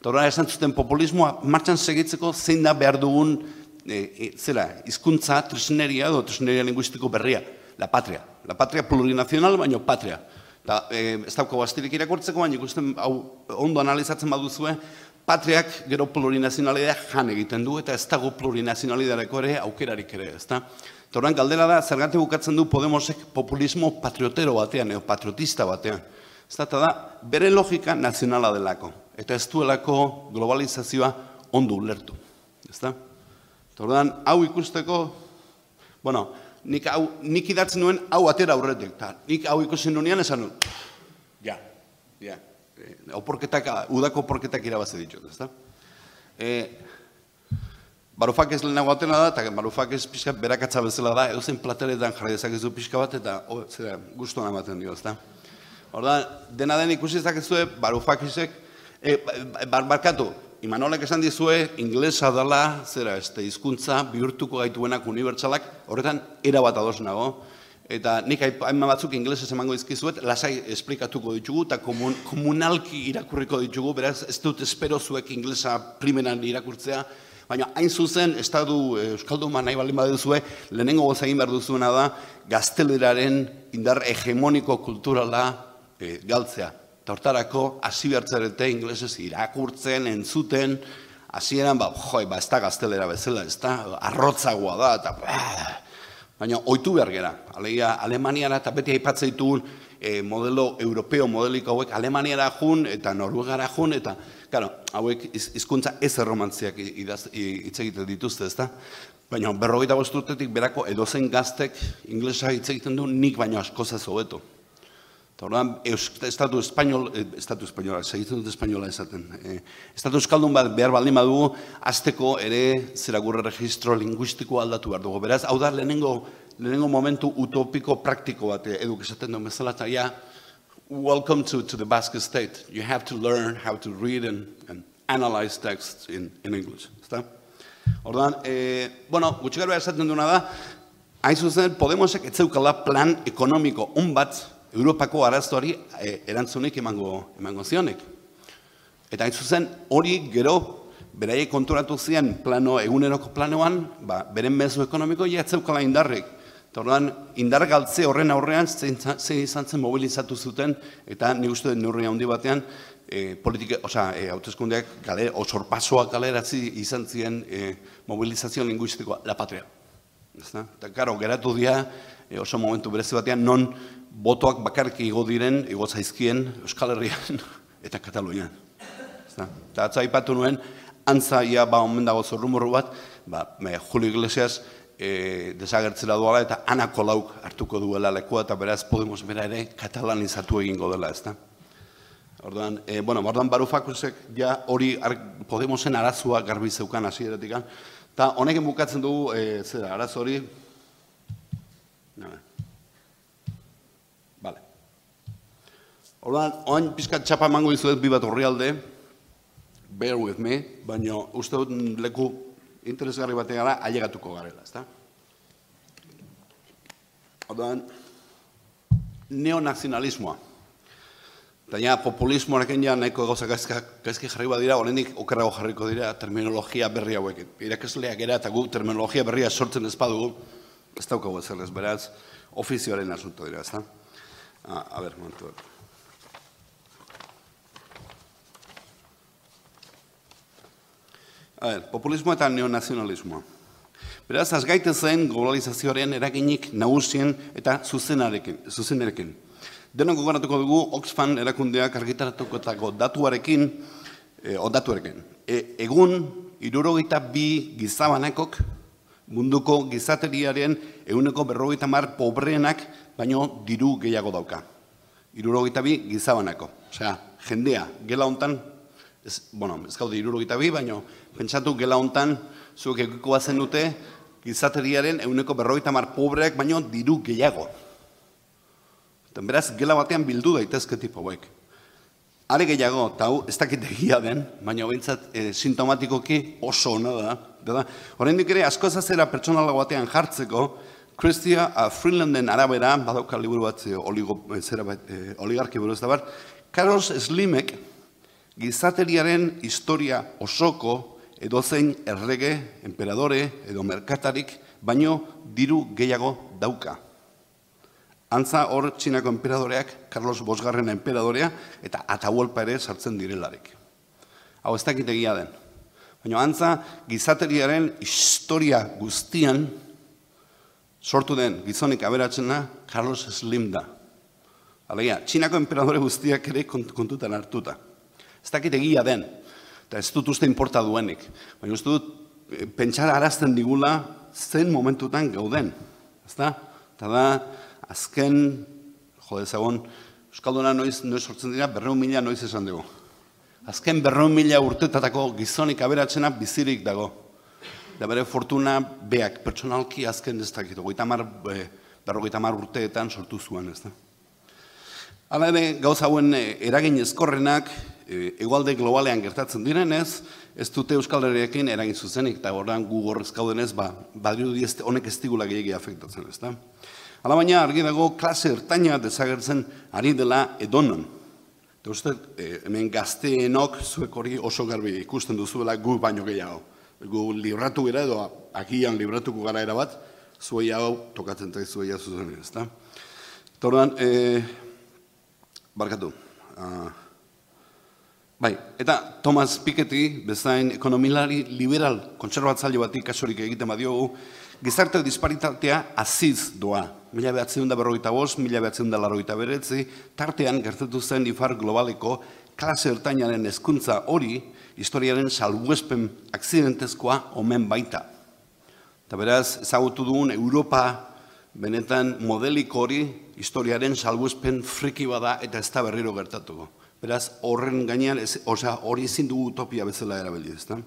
Toran esan zuten populismoa martxan segitzeko zein da behar dugun e, e, zera, izkuntza tresneria edo tresneria linguistiko berria, la patria la patria plurinacional, baino patria. Eta e, ez daukagu astirik irakurtzeko, baina ikusten hau ondo analizatzen baduzue, patriak gero plurinazionalidea jan egiten du, eta ez dago plurinazionalidareko ere aukerarik ere, ez da? Eta galdera da, zergatik bukatzen du Podemosek populismo patriotero batean, edo patriotista batean. Ez da, da, bere logika nazionala delako, eta ez duelako globalizazioa ondo ulertu. Ez da? Eta hau ikusteko, bueno, nik, hau, nik idatzen nuen hau atera aurretik. Ta, nik hau ikusten nunean esan nuen, ja, ja, e, oporketak, udako oporketak irabaze ditut, ezta? E, Barufak ez lehenago atena da, eta barufak ez pixka berakatza bezala da, edo zen plateretan jarri dezakezu pixka bat, eta oh, zera, guztuan ematen dio, ezta? Orda, dena den ikusi zakezue, barufakisek, e, bar, barkatu, Imanolek esan dizue, inglesa dela, zera, este, hizkuntza bihurtuko gaituenak unibertsalak, horretan, era bat ados nago. Eta nik hainma batzuk inglesez emango izkizuet, lasai esplikatuko ditugu, eta komun, komunalki irakurriko ditugu, beraz, ez dut espero zuek inglesa primeran irakurtzea, baina hain zuzen, estadu eh, Euskaldu nahi baldin baduzue, lehenengo goza egin behar duzuena da, gazteleraren indar hegemoniko kulturala e, galtzea. Eta hortarako, hasi behartzarete inglesez irakurtzen, entzuten, hasieran ba, joi, ba, ez da gaztelera bezala, ez da, arrotzagoa da, eta, baina, oitu behar gera, alegia, Alemaniara, eta beti aipatzen ditugun, e, modelo europeo, modeliko hauek, Alemaniara jun, eta Noruegara jun, eta, claro, hauek hizkuntza ez erromantziak hitz egiten dituzte, ez da? Baina, berrogeita bosturtetik, berako edozen gaztek inglesa hitz egiten du, nik baino asko hobeto. Eta orduan, estatu espainol, eh, estatu espainola, segitzen dut espainola esaten. Eh, estatu euskaldun bat behar baldin badugu, azteko ere zera gurre registro linguistiko aldatu behar dugu. Beraz, hau da lehenengo, lehenengo momentu utopiko praktiko bat eh, eduk esaten duen bezala, eta ja, welcome to, to the Basque State. You have to learn how to read and, and analyze texts in, in English. Ezta? Orduan, eh, bueno, gutxi gara esaten duena da, hain zuzen, Podemosek etzeukala plan ekonomiko un bat, Europako arazoari e, erantzunik emango, emango zionek. Eta hain zuzen, hori gero, beraiek konturatu zian plano, eguneroko planoan, ba, beren mezu ekonomiko jatzeukala indarrik. Eta horren, indar galtze horren aurrean, zein, izan zen mobilizatu zuten, eta nik uste den neurri handi batean, e, politika, oza, e, hautezkundeak gale, osorpasoak galeratzi izan ziren e, mobilizazio linguistikoa, la patria. Eta, karo, geratu dia, e, oso momentu berezi batean, non botoak bakarrik igo diren, igo zaizkien Euskal Herrian [laughs] eta Katalunian. Eta atza ipatu nuen, antzaia ba omen dago zorrumorru bat, ba, me, Julio Iglesias e, desagertzera duela eta anako lauk hartuko duela lekua eta beraz Podemos bera ere katalanizatu egingo dela, ez da? Orduan, e, bueno, orduan barufakusek ja hori Podemosen arazua garbi zeukan hasieratik eta honekin bukatzen dugu, e, zera, araz hori, Orduan, oain pizkat txapa mango izuet bi bat horrialde, bear with me, baina uste dut leku interesgarri batean ailegatuko garela, ezta? Orduan, neonazionalismoa. Eta ja, populismoarekin ja nahiko gauza gaizki jarri dira, horrendik okerrago jarriko dira terminologia berri hauek. Irakasleak era eta gu terminologia berria sortzen ez badugu, ez daukagu ez beraz, ofizioaren asunto dira, ezta? Ah, a ber, momentu A populismo eta neonazionalismoa. Beraz, az zen globalizazioaren eraginik nagusien eta zuzenarekin, zuzenarekin. Denok gogoratuko dugu Oxfam erakundeak argitaratukotako datuarekin, e, o datuarekin. E, egun, irurogeita bi gizabanekok munduko gizateriaren eguneko berrogeita mar pobreenak baino diru gehiago dauka. Irurogeita bi gizabaneko. Osea, jendea, gela hontan, ez, bueno, ez gaude irurogeita bi, baino pentsatu gela hontan, zuek ekiko bazen dute, gizateriaren euneko berroita mar pobreak, baino diru gehiago. Eta beraz, gela batean bildu daitezke tipo hauek. Are gehiago, eta hau, ez dakit egia den, baina bintzat e, sintomatikoki oso hona da. da. Horrendik ere, asko ezazera pertsonala batean jartzeko, Christia uh, Freelanden arabera, badauka liburu bat, e, oligo, e, zera bat, e, oligarki buruz da bat, Carlos Slimek, gizateriaren historia osoko edozein errege, emperadore edo merkatarik, baino diru gehiago dauka. Antza hor txinako emperadoreak, Carlos Bosgarren emperadorea, eta atahuelpa ere sartzen direlarik. Hau ez dakit egia den. Baina antza gizateriaren historia guztian sortu den gizonik aberatzena Carlos Slim da. Alegia, txinako emperadore guztiak ere kontutan hartuta. Ez dakit egia den, eta ez dut uste inporta duenik. Baina uste dut, e, pentsara arazten digula zen momentutan gauden. Ez da? Eta da, azken, jode zagon, Euskalduna noiz, noiz sortzen dira, berreun mila noiz esan dugu. Azken berreun mila urtetatako gizonik aberatzena bizirik dago. Da bere fortuna beak, pertsonalki azken ez dakit, goita mar, e, mar urteetan sortu zuen, ez da? Hala ere, gauza hauen eh, eragin ezkorrenak, eh, egualde globalean gertatzen direnez, ez dute Euskal Herriakin eragin zuzenik, eta horrean gu gorrez gaudenez, ba, badiru ez, honek ez digula gehiagi afektatzen, ez da? Hala baina, argi dago, klase ertaina desagertzen ari dela edonon. Eta uste, eh, hemen gazteenok zuek hori oso garbi ikusten duzuela gu baino gehiago. Gu libratu gara edo akian libratuko gara erabat, zuei hau tokatzen eta zuei zuzen, ez da? Eta horrean, e, barkatu. Uh, bai, eta Thomas Piketty, bezain ekonomilari liberal kontserbatzaile bati kasurik egiten badiogu, gizarte disparitatea aziz doa. Mila behatzen da berroita bost, mila behatzen da larroita beretzi, tartean gertatu zen ifar globaleko klase ertainaren hezkuntza hori, historiaren salbuespen akzidentezkoa omen baita. Eta beraz, ezagutu dugun Europa benetan modeliko hori historiaren salbuespen friki bada eta ez da berriro gertatuko. Beraz, horren gainean, ez, osea, hori ezin dugu utopia bezala erabili, ez da?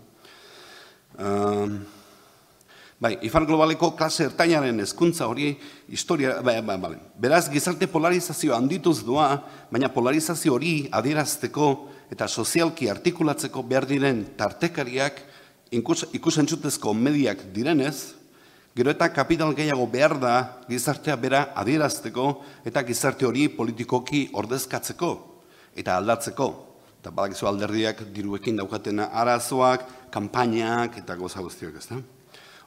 bai, ifar globaleko klase ertainaren hezkuntza hori historia, bai, bai, bai. Beraz, gizarte polarizazio handituz doa, baina polarizazio hori adierazteko eta sozialki artikulatzeko behar diren tartekariak ikus, ikusentzutezko mediak direnez, gero eta kapital gehiago behar da gizartea bera adierazteko eta gizarte hori politikoki ordezkatzeko eta aldatzeko. Eta badakizu alderdiak diruekin daukatena arazoak, kanpainak eta goza guztiak ez da.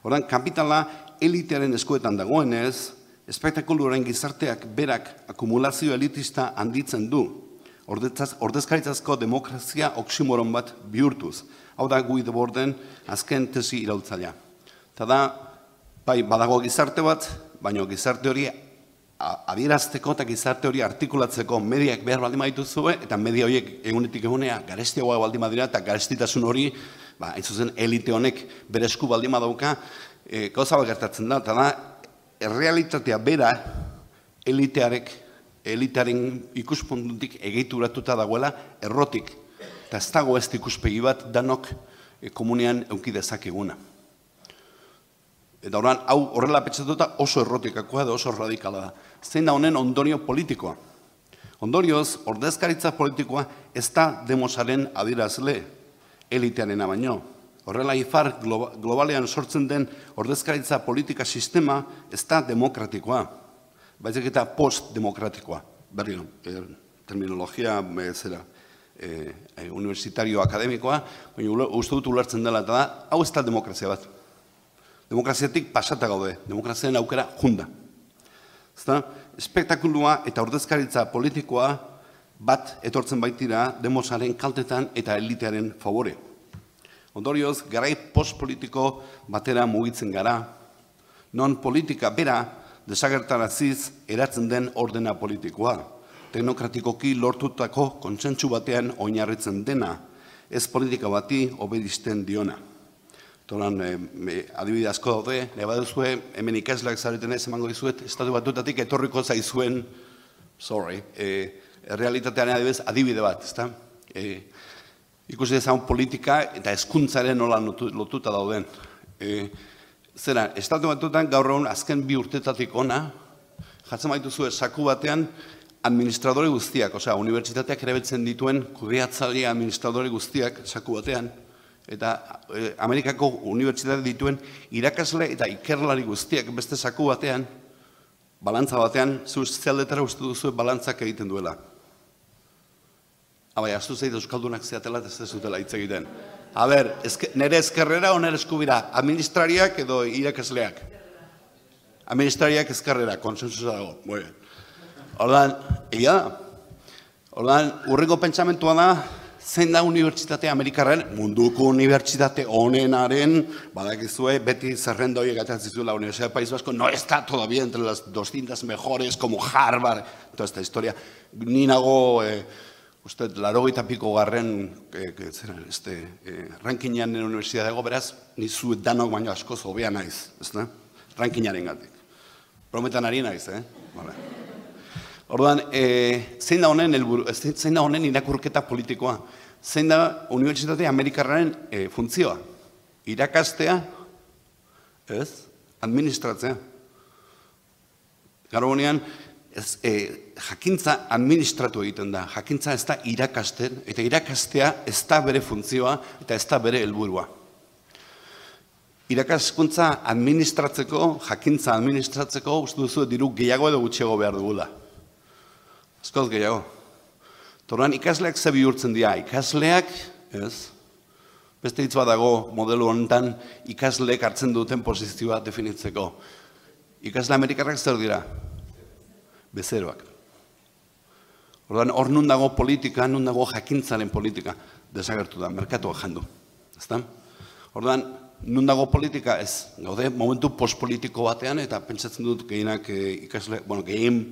Horan, kapitala elitearen eskuetan dagoenez, espektakuluaren gizarteak berak akumulazio elitista handitzen du, ordezkaritzazko demokrazia oksimoron bat bihurtuz. Hau da guide borden azken tesi irautzailea. Eta da, bai, badago gizarte bat, baina gizarte hori adierazteko eta gizarte hori artikulatzeko mediak behar baldin baditu eta media horiek egunetik egunea garestiagoa baldin badira, eta garestitasun hori, ba, zuzen, elite honek bere esku baldin badauka, e, bat gertatzen da, eta da, errealitatea bera elitearek, elitearen ikuspuntutik egeituratuta dagoela, errotik, eta ez dago ez ikuspegi bat danok e, komunean euki dezakeguna. Eta horren, hau horrela petxatuta oso errotikakoa da oso radikala da. Zein da honen ondorio politikoa. Ondorioz, ordezkaritza politikoa ez da demosaren adirazle elitearen baino. Horrela ifar globalean sortzen den ordezkaritza politika sistema ez da demokratikoa. Baizik eta postdemokratikoa. Berri, er, terminologia zera, e, e, universitario akademikoa, baina uste dut ulertzen dela eta da, hau ez da demokrazia bat. Demokraziatik pasata gaude, demokraziaren aukera junda. Zta, espektakulua eta ordezkaritza politikoa bat etortzen baitira demosaren kaltetan eta elitearen favore. Ondorioz, garai postpolitiko batera mugitzen gara, non politika bera desagertaraziz eratzen den ordena politikoa, teknokratikoki lortutako kontsentsu batean oinarritzen dena, ez politika bati obedisten diona. Toran, e, adibide asko daude, nahi baduzue, hemen ikasleak zareten ez emango dizuet, estatu batutatik etorriko zaizuen, sorry, e, realitatean adibidez, adibide bat, ezta? E, ikusi dezagun politika eta hezkuntzaren nola lotuta dauden. E, zera, estatu batutan gaur egun azken bi urtetatik ona, jatzen baituzu saku batean, administradore guztiak, osea, unibertsitateak ere dituen kudeatzaile administradore guztiak saku batean, eta e, Amerikako unibertsitate dituen irakasle eta ikerlari guztiak beste saku batean, balantza batean, zuz zealdetara uste duzu balantzak egiten duela. Abai, astu zeit euskaldunak zeatela ez ez hitz egiten. A ber, ezke, nere ezkerrera o nere eskubira, administrariak edo irakasleak? Administrariak ezkerrera, konsensu dago. Bueno. Ordan, egia da. Ordan, urrengo pentsamentua da, zein da unibertsitate amerikarren, munduko unibertsitate honenaren, badakizue, beti zerrendo horiek atatzen la Universidad del País Vasco, no está todavía entre las 200 mejores como Harvard, toda esta historia. Ni nago, eh, usted, laro piko garren, eh, este, eh, rankingan en universidad dago, beraz, ni zu danok baino asko zobea naiz, ez da? Rankinaren gatik. Prometan ari naiz, eh? Vale. Orduan, e, zein da honen helburu, zein da honen irakurketa politikoa? Zein da Unibertsitate Amerikarraren e, funtzioa? Irakastea, ez? Administratzea. Garo honean, ez, e, jakintza administratu egiten da, jakintza ez da irakasten, eta irakastea ez da bere funtzioa eta ez da bere helburua. Irakaskuntza administratzeko, jakintza administratzeko, uste duzu diru gehiago edo gutxiago behar dugula. Azkoz gehiago. Torran ikasleak ze bihurtzen dira, ikasleak, ez, beste hitz dago modelo honetan ikasleek hartzen duten posizioa definitzeko. Ikasle Amerikarrak zer dira? Bezeroak. Ordan hor nun dago politika, nun dago jakintzaren politika, desagertu da, merkatuak jandu. Ezta? Ordan nun dago politika ez, gaude momentu postpolitiko batean eta pentsatzen dut gehienak e, ikasle, bueno, gehien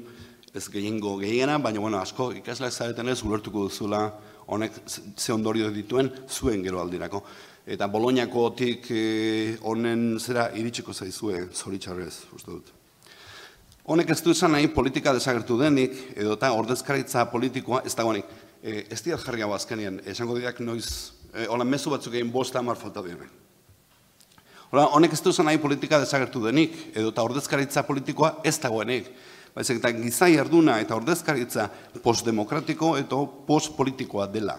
ez gehiengo gehiena, baina bueno, asko ikasleak zareten ez ulertuko duzula honek ze ondorio dituen zuen gero aldirako. Eta Boloniako otik eh, honen zera iritsiko zaizue zoritxarrez, uste dut. Honek ez du esan nahi politika desagertu denik, edo eta ordezkaritza politikoa ez dagoenik. E, ez dira jarri hau azkenean, esango diak noiz, e, hola mezu batzuk egin bosta amar falta dira. Hola, honek ez du esan nahi politika desagertu denik, edo eta ordezkaritza politikoa ez dagoenik. Baizik eta gizai arduna eta ordezkaritza postdemokratiko eta postpolitikoa dela.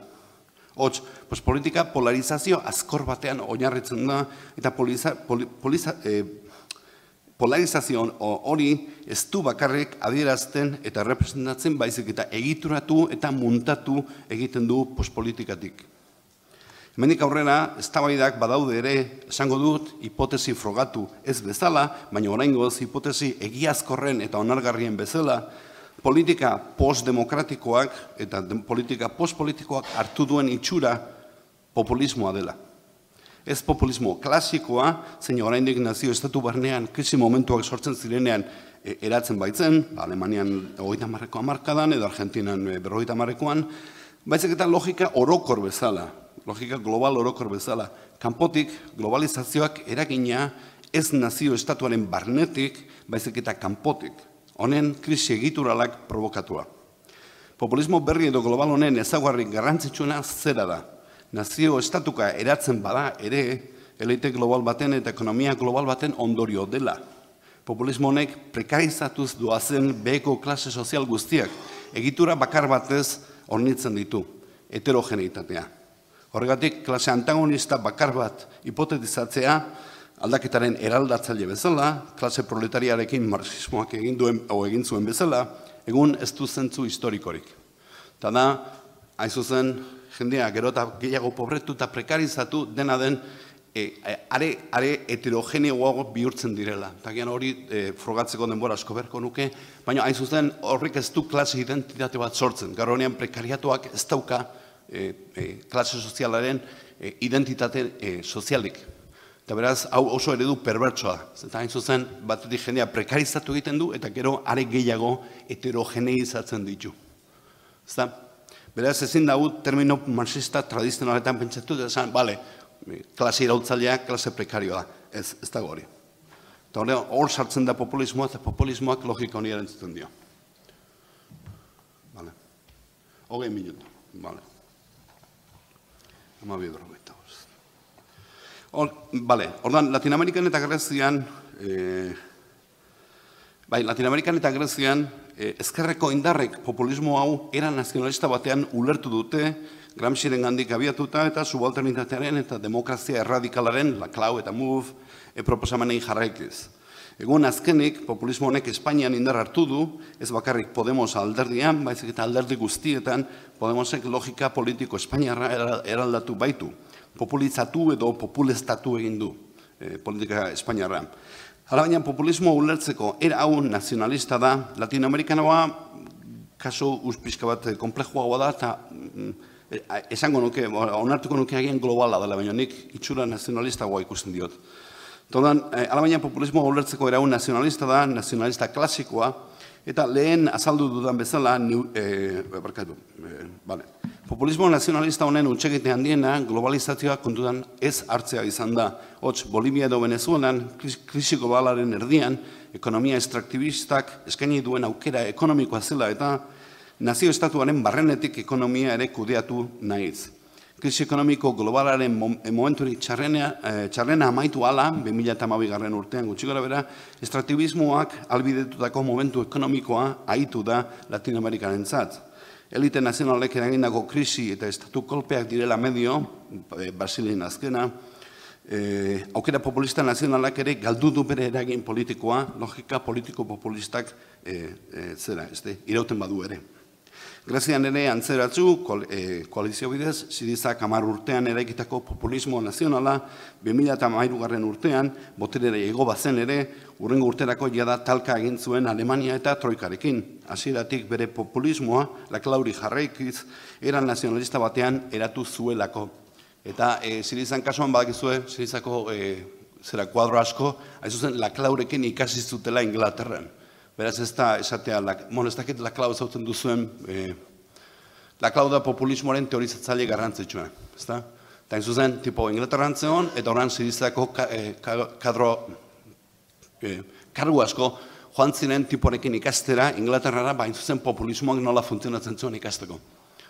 Hots, postpolitika polarizazio azkor batean oinarritzen da eta poliza, poli, poliza, e, polarizazio hori ez du bakarrik adierazten eta representatzen baizik eta egituratu eta muntatu egiten du postpolitikatik. Hemenik aurrera, eztabaidak badaude ere, esango dut, hipotesi frogatu ez bezala, baina oraingoz hipotesi egiazkorren eta onargarrien bezala, politika postdemokratikoak eta politika postpolitikoak hartu duen itxura populismoa dela. Ez populismo klasikoa, zein oraindik nazio estatu barnean, krisi momentuak sortzen zirenean e, eratzen baitzen, Alemanian ogeita marreko amarkadan edo Argentinan e, berrogeita marrekoan, baizik eta logika orokor bezala, logika global orokor bezala, kanpotik globalizazioak eragina ez nazio estatuaren barnetik, baizik eta kanpotik, honen krisi egituralak provokatua. Populismo berri edo global honen ezaguarri garrantzitsuna zera da. Nazio estatuka eratzen bada ere, elite global baten eta ekonomia global baten ondorio dela. Populismo honek prekarizatuz doazen beheko klase sozial guztiak, egitura bakar batez ornitzen ditu, heterogeneitatea. Horregatik, klase antagonista bakar bat hipotetizatzea, aldaketaren eraldatzaile bezala, klase proletariarekin marxismoak egin duen, o egin zuen bezala, egun ez du zentzu historikorik. Eta da, hain zuzen, jendea gero eta gehiago pobretu eta prekarizatu dena den e, e are, are heterogeneoago bihurtzen direla. Eta hori e, frogatzeko denbora asko berko nuke, baina hain zuzen horrik ez du klase identitate bat sortzen. Garro prekariatuak ez dauka klase sozialaren e, identitate e, sozialik. Eta beraz, hau oso eredu perbertsoa. Eta hain zuzen, batetik jendea prekarizatu egiten du, eta gero are gehiago heterogeneizatzen ditu. Zta? Beraz, ezin dago termino marxista tradizionaletan pentsatu, eta esan, bale, klase irautzaileak, klase prekarioa. Ez, ez dago hori. Eta hori, hor sartzen da populismoa, eta populismoak logiko honi erantzuten dio. Vale. Hogei minutu. Vale. Ama berrogeita bost. Or, bale, ordan, Latinoamerikan eta Grezian, e, bai, Latinoamerikan eta Grezian, e, ezkerreko indarrek populismo hau era nazionalista batean ulertu dute, Gramsciren gandik abiatuta eta subalternitatearen eta demokrazia erradikalaren, la clau eta move, e proposamenei jarraikiz. Egun azkenik, populismo honek Espainian indar hartu du, ez bakarrik Podemos alderdian, baizik eta alderdi guztietan, Podemosek logika politiko Espainiarra eraldatu baitu. Populizatu edo populestatu egin du e, politika Espainiarra. Hala baina populismo ulertzeko era hau nazionalista da, latinoamerikanoa kaso uspizka bat komplejoagoa da, eta mm, esango nuke, onartuko nuke agian globala dela, baina nik itxura nazionalista ikusten diot. Todan, eh, Alemania populismo ulertzeko eraun nazionalista da, nazionalista klasikoa, eta lehen azaldu dudan bezala, niu, eh, barkatu, eh, vale. populismo nazionalista honen utxegite handiena globalizazioa kontudan ez hartzea izan da. Hots, Bolivia edo Venezuelan, krisiko balaren erdian, ekonomia estraktibistak eskaini duen aukera ekonomikoa zela eta nazio estatuaren barrenetik ekonomia ere kudeatu nahiz krisi ekonomiko globalaren momenturik txarrena, e, txarrena amaitu ala, 2008 garren urtean gutxi gara bera, estratibismoak albidetutako momentu ekonomikoa aitu da Latinoamerikaren zat. Elite nazionalek eragindako krisi eta estatu kolpeak direla medio, e, Basilien azkena, e, aukera populista nazionalak ere galdu du bere eragin politikoa, logika politiko populistak e, e, zera, ez irauten badu ere. Grazian ere antzeratzu, e, koalizio bidez, Sirizak amar urtean eraikitako populismo nazionala, 2008 garren urtean, boterera ego bazen ere, urrengo urterako jada talka egin zuen Alemania eta Troikarekin. Hasieratik bere populismoa, laklauri jarraikiz, era nazionalista batean eratu zuelako. Eta e, Sirizan kasuan badakizue, Sirizako e, zera kuadro asko, haizuzen laklaurekin ikasi zutela Inglaterran. Beraz ez da, esatea, bon, ez dakit laklau zautzen duzuen, e, laklau da populismoaren teorizatzaile garrantzitsua, ez da? Eta in zuzen, tipo, Inglaterran zeon, eta oran zirizako ka, e, kadro, e, kargu asko, joan ziren tiporekin ikastera, Inglaterrara, bain zuzen populismoak nola funtzionatzen zuen ikasteko.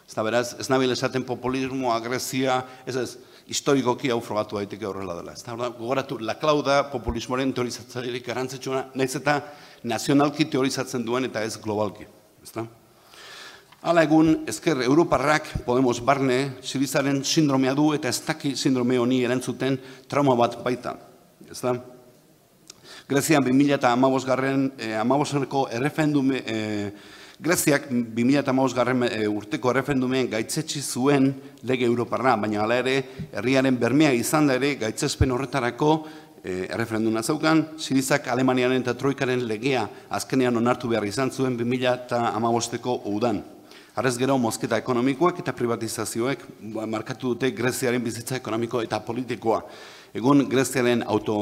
Ez da, beraz, ez nabil esaten populismo, agresia, ez ez, historikoki hau frogatu daiteke horrela dela. Ez da, gogoratu, laklau da populismoaren teorizatzailerik garrantzitsua, nahiz eta nazionalki teorizatzen duen eta ez globalki. Ezta? Hala egun, ezker Europarrak Podemos Barne Sirizaren sindromea du eta ez daki sindrome honi erantzuten trauma bat baita. Ezta? Grezian 2000 eta amabos garren, eh, amaboseko errefendume, eh, Greziak 2008 garren eh, urteko errefendumean gaitzetsi zuen lege Europarra, baina hala ere, herriaren bermea izan da ere, gaitzespen horretarako e, erreferenduna zaukan, Sirizak Alemaniaren eta Troikaren legea azkenean onartu behar izan zuen 2000 eta amabosteko udan. Arrez gero, mozketa ekonomikoak eta privatizazioek ba, markatu dute Greziaren bizitza ekonomiko eta politikoa. Egun Greziaren auto,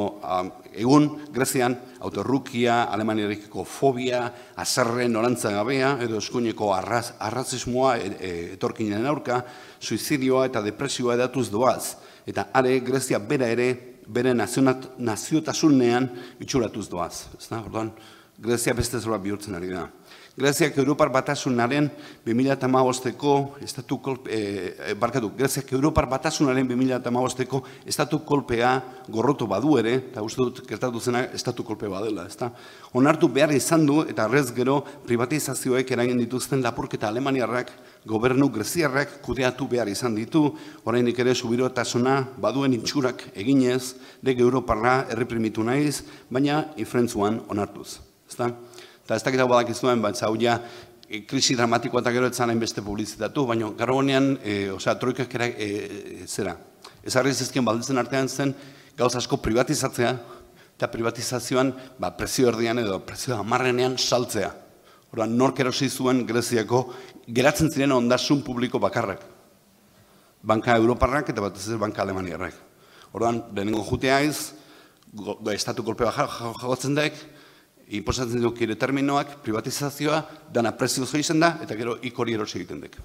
egun Grezian autorrukia, Alemaniarekiko fobia, azarren norantza gabea, edo eskuineko arraz, arrazismoa e, e, etorkinen aurka, suizidioa eta depresioa edatuz doaz. Eta are Grezia bera ere bere naziotasunean itxuratuz doaz. Ez da, orduan, Grezia beste zora bihurtzen ari da. Greziak Europar batasunaren 2008ko estatu kolpe, e, barkatu, Greziak Europar batasunaren 2008ko estatu kolpea gorrotu badu ere, eta uste dut gertatu zena estatu kolpe badela, ezta? Onartu behar izan du eta rez gero privatizazioek eragin dituzten lapurketa alemaniarrak gobernu greziarrak kudeatu behar izan ditu, orainik ere subirotasuna baduen itxurak eginez, dek Europarra erreprimitu naiz, baina ifrentzuan onartuz. Ezta? Eta ez dakit hau badak izuen, bat zau ja, e, krisi dramatikoa eta gero etzan beste publizitatu, baina garo honean, e, osea, troikak era, e, zera, ez harri zizkien balditzen artean zen, gauz asko privatizatzea, eta privatizazioan, ba, prezio erdian edo, prezio amarrenean saltzea. Hora, nork erosi zuen Greziako geratzen ziren ondasun publiko bakarrak. Banka Europarrak eta bat ez banka Alemaniarrak. Orduan, lehenengo jutea ez, go, estatu kolpe jagotzen daik, imposatzen duk kire terminoak, privatizazioa, dana prezio izan da, eta gero ikori erosi egiten dek.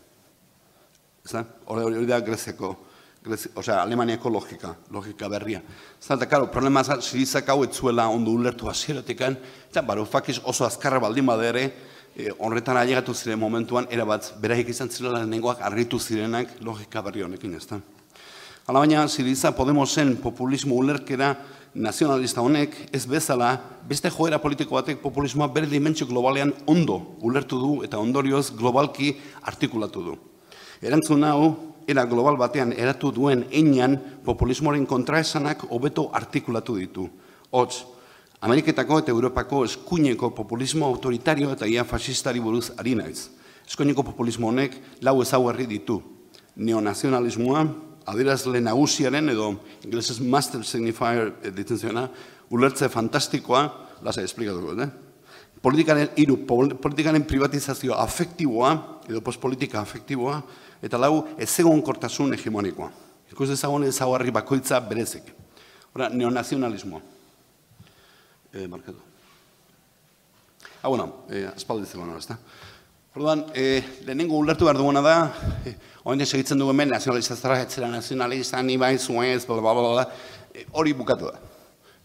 Ez da? Hori da Greziako, Grezi, osea, Alemaniako logika, logika berria. Ez da, karo, problema zirizak hau etzuela ondo ulertu hasieratik eta barufakiz oso azkarra baldin badere, e, horretan ailegatu ziren momentuan, erabat, beraik izan zirela lehenengoak argitu zirenak logika berri honekin, ez. Hala baina, ziriza Podemosen populismo ulerkera nazionalista honek, ez bezala, beste joera politiko batek populismoa bere dimentsio globalean ondo ulertu du eta ondorioz globalki artikulatu du. Erantzun hau, era global batean eratu duen einan populismoaren kontraesanak hobeto artikulatu ditu. Hots, Ameriketako eta Europako eskuineko populismo autoritario eta ia fasistari buruz ari naiz. Eskuineko populismo honek lau ezaugarri ditu. Neonazionalismoa, adierazle nagusiaren edo inglesez master signifier ditzen ziona, ulertze fantastikoa, lasa esplikatuko, eh? Politikaren, iru, politikaren privatizazio afektiboa, edo postpolitika afektiboa, eta lau, ez egon kortasun hegemonikoa. Ikus ezagun ezaugarri bakoitza berezik. Hora, neonazionalismoa eh, markatu. Ah, bueno, eh, aspaldi zegoen ez da. Orduan, eh, lehenengo ulertu behar duguna da, eh, oin segitzen dugu hemen, nazionalizazara, etzera nazionaliza, ni bai, zuez, bla, bla, bla, bla, eh, hori bukatu da.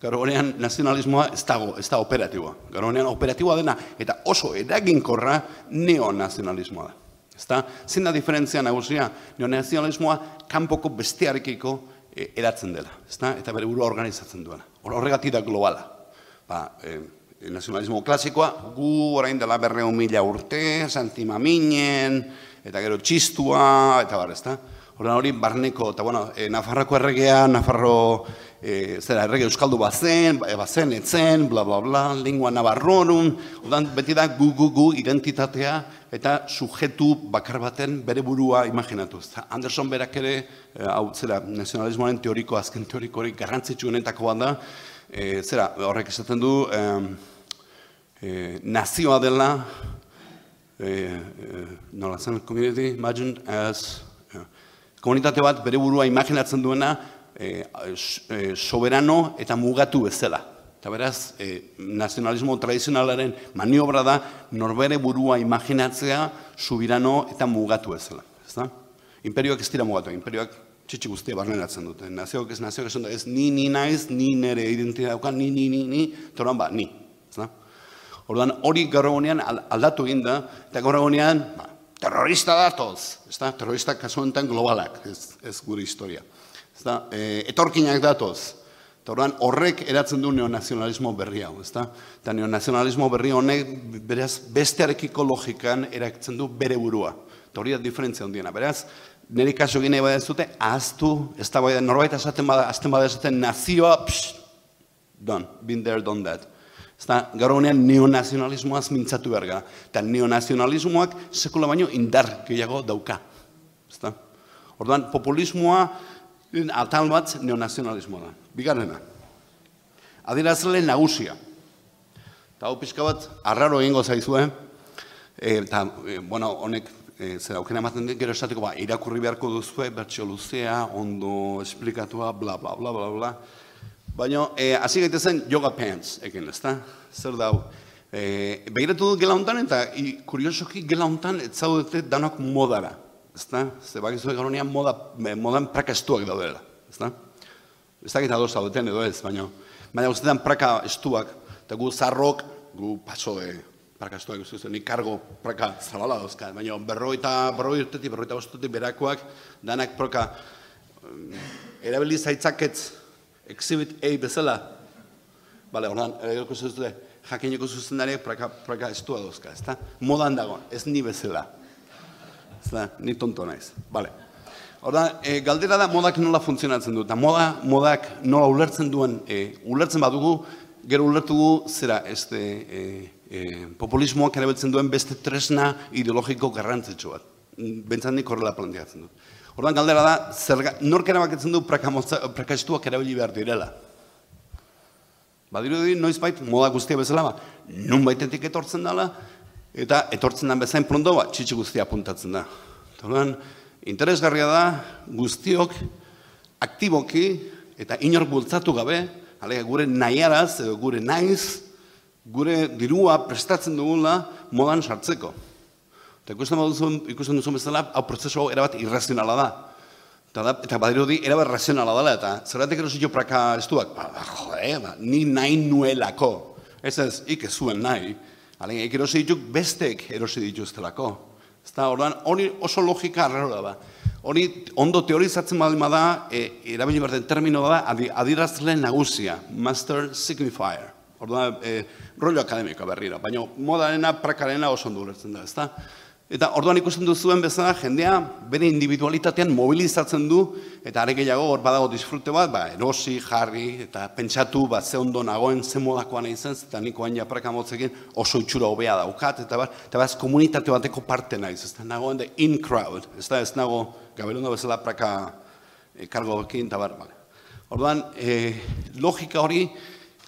Garo honean nazionalismoa ez dago, ez da operatiboa. Garo honean operatiboa dena, eta oso eraginkorra neonazionalismoa da. Ezta? Zein da diferentzia nagusia? Neonazionalismoa kanpoko bestearekiko e, eratzen dela, ezta? Eta bere burua organizatzen duena. Hor- Horregatik da globala. Ba, e, nazionalismo klasikoa, gu orain dela berreun mila urte, santimaminen, eta gero txistua, eta bar, ezta? Horren hori barneko, eta bueno, e, Nafarroko erregea, Nafarro, e, zera, errege euskaldu bazen, e, bazen, etzen, bla, bla, bla, lingua nabarrorun, odan beti da gu, gu, gu, identitatea, eta sujetu bakar baten bere burua imaginatu. Eta Anderson berak ere, e, hau, zera, nazionalismoaren teoriko, azken teorikorik garrantzitsuenetako bat da, e, zera, horrek esaten du, em, e, nazioa dela, e, e, nola zen, community imagined as, e, komunitate bat bere burua imaginatzen duena e, e, soberano eta mugatu bezala. Eta beraz, e, nazionalismo tradizionalaren maniobra da norbere burua imaginatzea subirano eta mugatu bezala. Ezta? Imperioak ez dira mugatu, imperioak txitsi guztia barneratzen dute. Nazioak ez nazioak esan da, ez ni ni naiz, ni nere identitatea dauka, ni ni ni ni, eta ba, ni. Ezta? Orduan hori gaur egunean al- aldatu egin da, eta gaur egunean ba, terrorista datoz, ezta? terrorista kasu honetan globalak, ez, ez gure historia. Ezta? E, etorkinak datoz, eta orduan horrek eratzen du neonazionalismo berri hau, ezta? Eta neonazionalismo berri honek beraz bestearekiko logikan eratzen du bere burua. Eta hori da diferentzia handiena. Beraz, nire kaso gine bada ez dute, ahaztu, ez da bai, norbait esaten bada, azten bada esaten nazioa, psh, done, been there, done that. Ezta, gaur egunean neonazionalismoaz mintzatu behar gara. Eta neonazionalismoak sekula baino indar gehiago dauka. Ezta? Orduan, populismoa atal bat neonazionalismoa da. Bigarrena. Adierazle nagusia. Eta hau pixka bat, arraro egingo zaizue, eta, e, bueno, honek, e, zer aukera ematen dit, gero esateko, ba, irakurri beharko duzue, bertxo luzea, ondo esplikatua, bla, bla, bla, bla, bla. Baina, e, hasi gaitezen yoga pants, ekin, ezta? Zer da, e, begiratu dut gela hontan, eta i, kuriosoki gela hontan ez zaudete danok modara, ezta? Ze bakizue gaur honean moda, modan prakastuak daudela, ezta? Ez dakit ados zaudeten edo ez, baina, baina guztetan praka estuak, eta gu zarrok, gu paso de praka estuak, ez nik kargo praka zabala dauzka, baina berroita, berroi urtetik, berroita bostetik berakoak, danak praka, em, erabili zaitzaketz, exhibit A bezala, Bale, ordan, egoko zuzute, jakineko zuzendariak praka, praka estua dauzka, ezta? Modan dago, ez ni bezala. Ezta, ni tonto naiz. Bale. Ordan, e, galdera da modak nola funtzionatzen du, eta moda, modak nola ulertzen duen, e, ulertzen badugu, gero ulertugu zera, este, e, e, populismoak erabiltzen duen beste tresna ideologiko garrantzitsu bat. Bentzat nik horrela planteatzen dut. Ordan, galdera da, zerga, nork erabakitzen du praka, motza- praka estuak erabili behar direla. Badirudi noizbait moda guztia bezala ba, nun baitetik etortzen dela eta etortzen den bezain pronto ba, txitsi guztia apuntatzen da. Orduan, interesgarria da guztiok aktiboki eta inor bultzatu gabe, alega gure nahiaraz edo gure naiz, gure dirua prestatzen dugula modan sartzeko. Eta ikusten duzu, ikusten duzu bezala, hau prozesu hau erabat irrazionala da. Eta, da, eta badirudi erabat razionala dela, eta zerratik erositio praka estuak, ba, ba, jode, ba, ni nahi nuelako. Ez ez, ik ez zuen nahi. Alegia, ik erosi dituk bestek erosi dituztelako. Ez da, orduan, hori oso logika arraroa da. Hori ondo teorizatzen baldin bada, e, erabili behar den termino da, adi, adirazle nagusia, master signifier. Orduan, e, rollo akademikoa berriro, baina modarena, prakarena oso ondo ulertzen da, ezta? Eta orduan ikusten duzuen bezala jendea bere individualitatean mobilizatzen du eta are gehiago hor badago disfrute bat, ba, erosi, jarri eta pentsatu ba, ze ondo nagoen, ze modakoa nahi zen, eta niko hain japraka motzekin oso itxura hobea daukat, eta bar, eta baz komunitate bateko parte naiz, ez da nagoen the in crowd, ez da ez nago gabelunda bezala praka e, kargoekin, eta bar, bale. Orduan, e, logika hori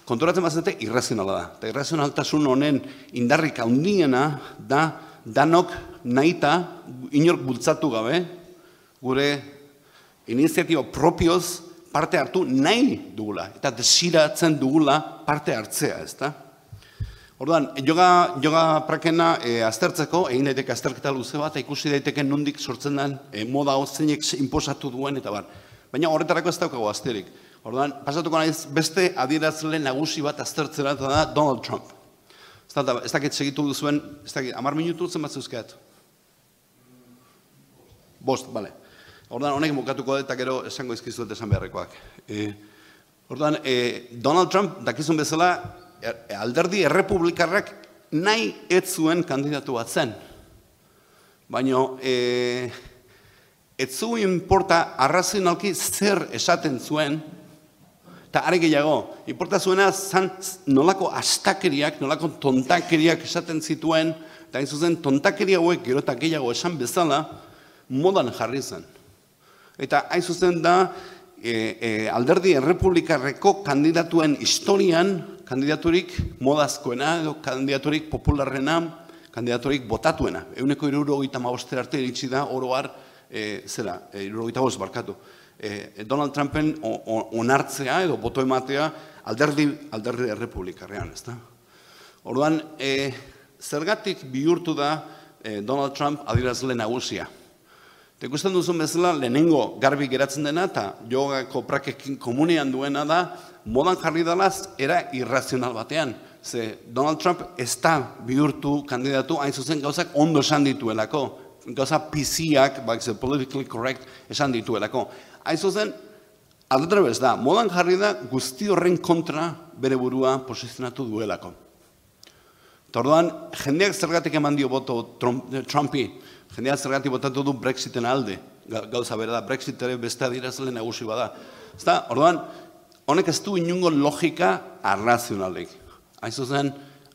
konturatzen bazete irrazionala da. Eta irrazionaltasun honen indarrik handiena da danok nahita inork bultzatu gabe gure iniziatiba propioz parte hartu nahi dugula eta desiratzen dugula parte hartzea, ezta? Orduan, yoga, yoga prakena e, aztertzeko, egin daiteke azterketa luze bat, ikusi daiteke nondik sortzen den e, moda hau zeinek inposatu duen, eta bar. Baina horretarako ez daukago azterik. Orduan, pasatuko naiz beste adierazle nagusi bat aztertzera, eta da Donald Trump. Ez, da, ez dakit segitu duzuen, ez dakit, amar minutu zen bat zeuzkat? Bost, bale. Ordan honek bukatuko dut eta gero esango izkizuet esan beharrekoak. E, ordan, e, Donald Trump dakizun bezala e, alderdi errepublikarrak nahi ez zuen kandidatu bat zen. Baina e, ez zuen porta arrazionalki zer esaten zuen eta are gehiago, importa zuena zan nolako astakeriak, nolako tontakeriak esaten zituen, eta hain zuzen tontakeria hauek gero eta gehiago esan bezala, modan jarri zen. Eta hain zuzen da, e, e, alderdi errepublikarreko kandidatuen historian, kandidaturik modazkoena, edo kandidaturik popularrena, kandidaturik botatuena. Euneko iruro gita arte iritsi da, oroar, e, zera, e, iruro gita barkatu e, Donald Trumpen onartzea edo boto ematea alderdi, alderdi errepublikarrean, ez da? Orduan, e, zergatik bihurtu da e, Donald Trump adirazle nagusia. Te ikusten duzun bezala, lehenengo garbi geratzen dena eta jogako prakekin komunian duena da, modan jarri dalaz, era irrazional batean. Ze Donald Trump ez da bihurtu kandidatu hain zuzen gauzak ondo esan dituelako. Gauza piziak, bak, politically correct, esan dituelako. Aizu zen, aldrebez da, modan jarri da guzti horren kontra bere burua posizionatu duelako. Tordoan, jendeak zergatik eman dio boto Trumpi, jendeak zergatik botatu du Brexiten alde, gauza bera da, Brexit ere beste adirazle nagusi bada. Zta, orduan, honek ez du inungo logika arrazionalik. Aizu zen,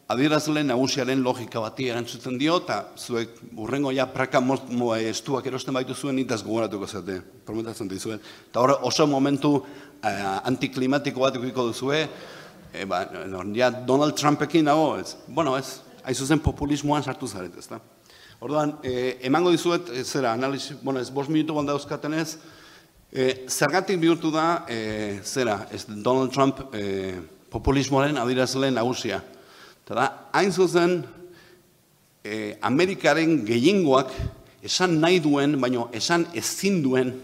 adierazle nagusiaren logika bati erantzuten dio, eta zuek urrengo ja praka mo, estuak erosten baitu zuen nitaz gogoratuko zate, prometatzen dizuen. Eta hor oso momentu eh, antiklimatiko bat ikiko duzue, e, ba, no, ja Donald Trumpekin nago, ez, bueno ez, haizu zen populismoan sartu zaret, ez da. Orduan, e, emango dizuet, e, zera, analiz, bueno, ez, bos minutu banda euskaten ez, e, zergatik bihurtu da, e, zera, ez Donald Trump e, populismoaren adirazle nagusia. Eta da, hain zuzen, e, Amerikaren gehiengoak esan nahi duen, baino esan ezin duen,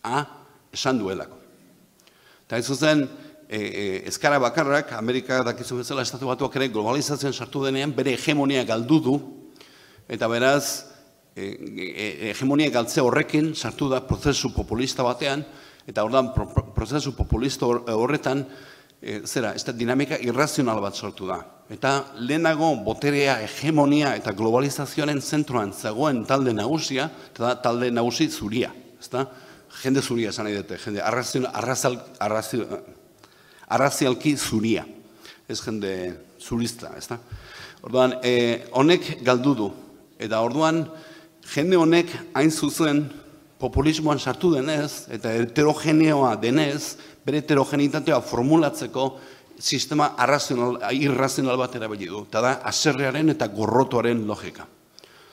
a, esan duelako. Eta hain zuzen, e, e, ezkara bakarrak, Amerika dakizu bezala estatu batuak ere globalizatzen sartu denean, bere hegemonia galdu du, eta beraz, e, e, hegemonia galtze horrekin sartu da prozesu populista batean, eta ordan prozesu populista horretan, e, zera, ez da dinamika irrazional bat sortu da. Eta lehenago boterea, hegemonia eta globalizazioaren zentroan zegoen talde nagusia, eta talde nagusi zuria. Ezta? Jende zuria esan nahi dute, jende arrazal, arrazialki zuria. Ez jende zurista, ezta? Orduan, e, honek galdu du. Eta orduan, jende honek hain zuzen populismoan sartu denez, eta heterogeneoa denez, bere heterogenitatea formulatzeko, sistema arrazional, irrazional bat erabili du, eta da, aserrearen eta gorrotoaren logika.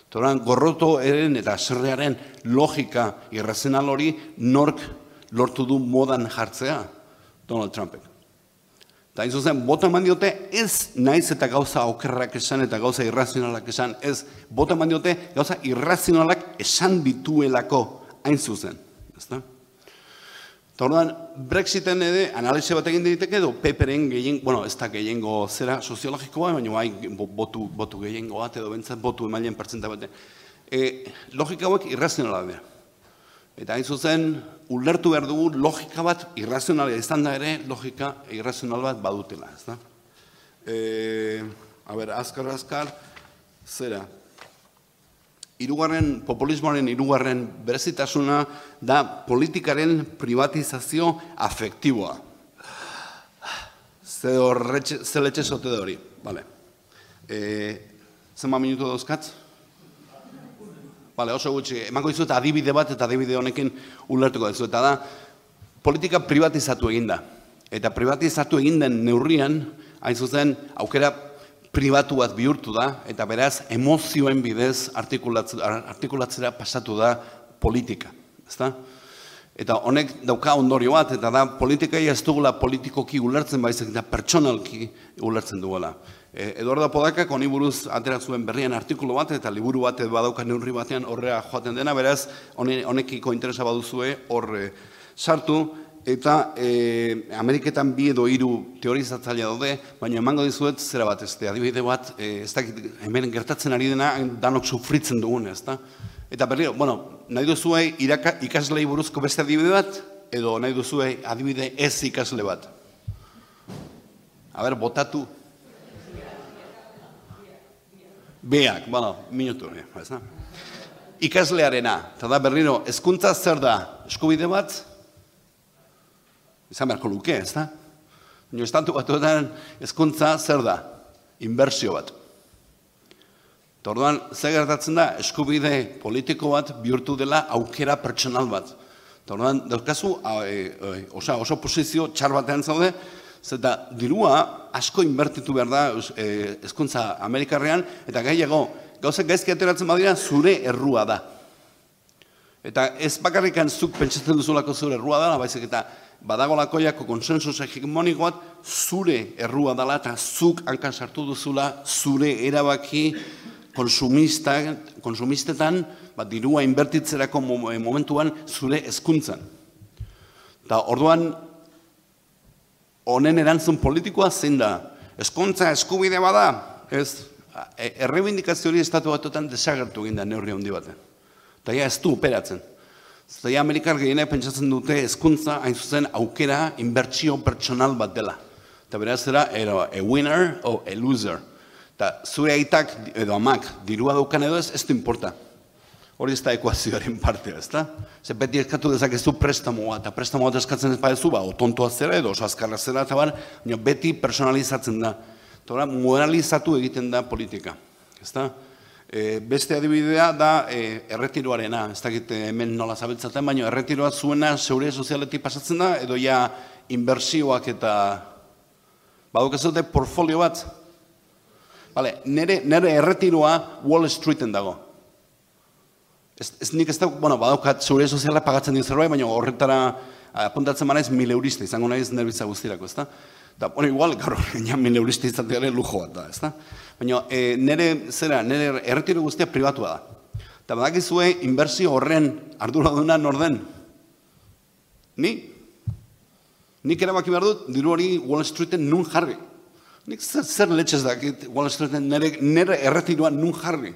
Toran, gorrotoaren eta aserrearen logika irrazional hori nork lortu du modan jartzea Donald Trumpek. Eta hain zuzen, bota eman diote ez naiz eta gauza okerrak esan eta gauza irrazionalak esan, ez bota eman diote gauza irrazionalak esan dituelako hain zuzen. Ezta? Eta orduan, Brexiten ere, analize bat egin diteke edo peperen gehien, bueno, ez da gehiengo zera soziologikoa, baina bai botu, botu gehiengo bat edo bentzat botu emailen pertsenta bat. E, logika hauek irrazionala dira. Eta hain zuzen, ulertu behar dugu logika bat irrazionala izan da ere, logika irrazional bat badutela, ez da? E, a ber, azkar, azkar, zera, Irugarren, populismoaren irugarren berezitasuna da politikaren privatizazio afektiboa. Ze letxe zote da hori. Vale. E, zenba minutu dauzkatz? Vale, oso gutxi. Emango dizuet adibide bat eta adibide honekin ulertuko dizuet. Eta da, politika privatizatu eginda. Eta privatizatu eginden neurrian, hain zuzen, aukera pribatu bat bihurtu da, eta beraz, emozioen bidez artikulatzera pasatu da politika. Ezta? Eta honek dauka ondorio bat, eta da politikai ez dugula politikoki ulertzen baizik, eta pertsonalki ulertzen dugula. E, Eduardo Podakak honi buruz atera zuen berrian artikulu bat, eta liburu bat badauka neurri batean horrea joaten dena, beraz, honekiko interesa baduzue horre sartu, Eta e, Ameriketan bi edo hiru teorizatzailea daude, baina emango dizuet zera bat, ez adibide bat, e, ez dakit, hemen gertatzen ari dena, danok sufritzen dugun, ez da? Eta berriro, bueno, nahi duzue iraka, ikaslei buruzko beste adibide bat, edo nahi duzue adibide ez ikasle bat. A ber, botatu. Beak, bueno, minutu, ez da? Ikaslearena, eta da berriro, hezkuntza zer da, eskubide bat? Izan beharko luke, ez da? Baina estatu batuetan hezkuntza zer da? Inbertsio bat. Eta orduan, zer gertatzen da, eskubide politiko bat bihurtu dela aukera pertsonal bat. Eta orduan, daukazu, e, e, osa, oso posizio txar batean zaude, zeta dirua asko inbertitu behar da e, hezkuntza Amerikarrean, eta gehiago, gauzak gaizki ateratzen badira, zure errua da. Eta ez bakarrikan zuk pentsatzen duzulako zure errua da, baizik eta badago lakoiako konsensus hegemoniko bat, zure errua dela eta zuk hankan sartu duzula zure erabaki konsumista, konsumistetan, bat dirua inbertitzerako momentuan zure hezkuntzan. Eta orduan, honen erantzun politikoa zein da, hezkuntza eskubide bada, ez, e, errebindikazio hori estatu batuetan desagertu egin da neurri handi baten. Eta ja ez du operatzen. Ja Amerikar gehienek pentsatzen dute hezkuntza hain zuzen aukera inbertsio pertsonal bat dela. Eta beraz zera, a winner o a loser. Eta zure aitak edo amak dirua daukan edo ez, ez du importa. Hori ez da ekuazioaren partea, ez da? Ze beti eskatu dezakezu prestamoa, eta prestamoa eskatzen ez badezu, ba, otontoa zera edo oso azkarra zera, eta bar, beti personalizatzen da. Eta moralizatu egiten da politika, ez da? E, beste adibidea da e, erretiroarena, ez dakit hemen nola zabeltzaten, baina erretiroa zuena zeure sozialetik pasatzen da, edo ja inbersioak eta baduk ez dute portfolio bat. Vale, nere, nere erretiroa Wall Streeten dago. Ez, ez nik ez da, bueno, badaukat zure soziala pagatzen dien zerbait, baina horretara apuntatzen manaiz mil eurista, izango naiz nerbitza guztirako, ez da? Eta, bueno, igual, gaur, [laughs] ja, mil eurista izateare lujo bat da, ez da? Baina, e, nire, zera, nire erretiro guztia pribatua da. Eta badakizue, inbertsio horren arduraduna norden. Ni? Nik erabaki behar dut, diru hori Wall Streeten nun jarri. Nik zer, zer letxez dakit Wall Streeten nire, nire erretiroa nun jarri.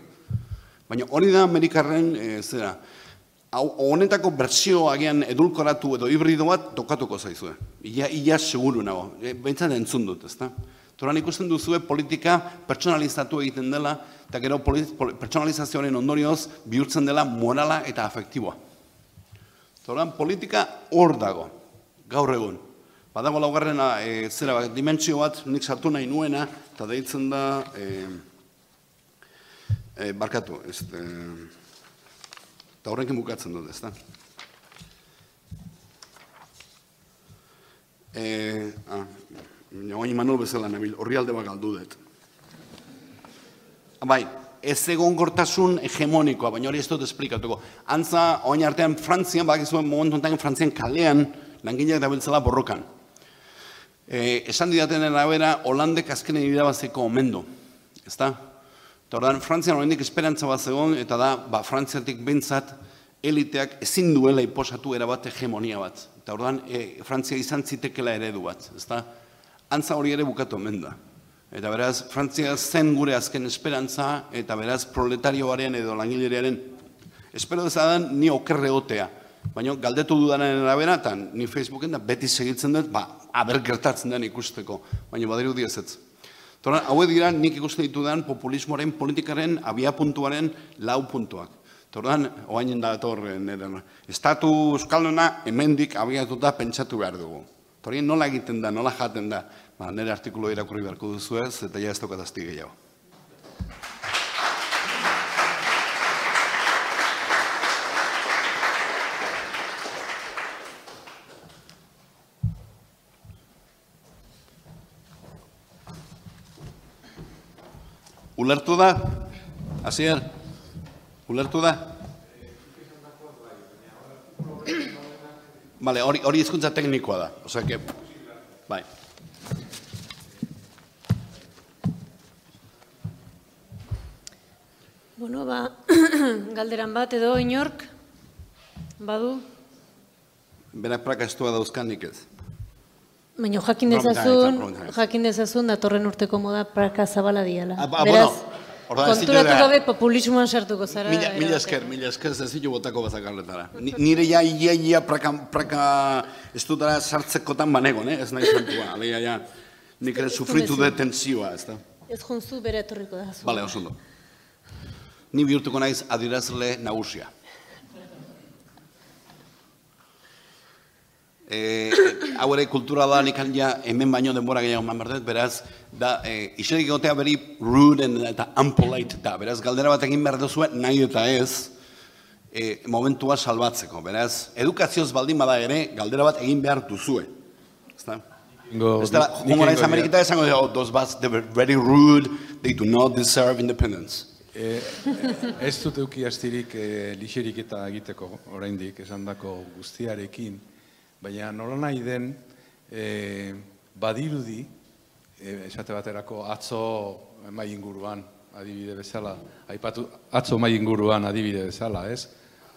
Baina hori da Amerikarren, e, zera, honetako bertsio agian edulkoratu edo hibrido bat tokatuko zaizue. Ia, ia seguru nago, e, entzun dut, ezta? Toran ikusten duzue politika pertsonalizatu egiten dela, eta gero pertsonalizazioaren ondorioz bihurtzen dela morala eta afektiboa. Toran politika hor dago, gaur egun. Badago laugarrena, e, zera, dimentsio bat, nik sartu nahi nuena, eta deitzen da... E, E, barkatu, ez, eta horrenkin bukatzen dut, ez da? E, ah, Joain Manuel bezala nabil, horri alde bat galdu dut. Bai, ez egon gortasun hegemonikoa, baina hori ez dut esplikatuko. Antza, oin artean Frantzian, bak izuen momentu enten Frantzian kalean, langileak dabiltzela borrokan. E, esan didaten erabera, Holandek azkenen irabazeko omendo. Ez da? Eta ordan, Frantzian horrendik esperantza bat zegoen, eta da, ba, Frantziatik bentsat, eliteak ezin duela iposatu erabat hegemonia bat. Eta ordan, e, Frantzia izan zitekela eredu bat, ezta? Antza hori ere bukatu omen da. Eta beraz, Frantzia zen gure azken esperantza, eta beraz, proletarioaren edo langilerearen, espero dezadan, ni okerre otea. Baina, galdetu dudanen arabera, eta ni Facebooken da, beti segitzen dut, ba, aber gertatzen den ikusteko. Baina, badiru diazetz. Tora, haue dira nik ikusten ditudan populismoaren politikaren abia puntuaren lau puntuak. Tordan, oain da torren, estatu euskalduna hemendik abiatuta pentsatu behar dugu. Torien nola egiten da, nola jaten da, ba, nire artikulo irakurri beharko duzu ez, eta ja ez tokatazti gehiago. Ulertu da? Asier? Ulertu da? Vale, hori, hori izkuntza teknikoa da. O sea que, bai. Bueno, ba, [clears throat] galderan bat edo inork, badu? Berak prakastua dauzkanik ez. Baina jakin dezazun, jakin dezazun datorren urteko moda praka zabala diala. Ah, ba, Beraz, Orduan, Konturatu gabe populismoan sartuko zara. Mila, mila esker, mila esker, ez ditu botako bazakarletara. Ni- Nire ja, ia, ia, praka, praka, ez dutara sartzekotan banegon, eh? ez nahi zantua. Alegia, ja, nik ere sufritu tensioa, ez da. Ez junzu bere etorriko da. zu. Bale, oso. Ni bihurtuko naiz adirazle nagusia. E, hau ere kultura da nik ja hemen baino denbora gehiago eman behar dut, beraz, da, e, iserik egotea beri rude and- eta unpolite da, beraz, galdera bat egin behar duzue, nahi eta ez, e, momentua salbatzeko, beraz, edukazioz baldin bada ere, galdera bat egin behar duzue. Ezta? Ingo- Ez da, nik joango naiz ingo Ameriketa esango, oh, those bats, they were very rude, they do not deserve independence. E, ez dut euki astirik e, lixerik eta egiteko oraindik esandako guztiarekin, baina nola nahi den e, badirudi, e, esate baterako atzo mai inguruan adibide bezala, aipatu atzo mai inguruan adibide bezala, ez?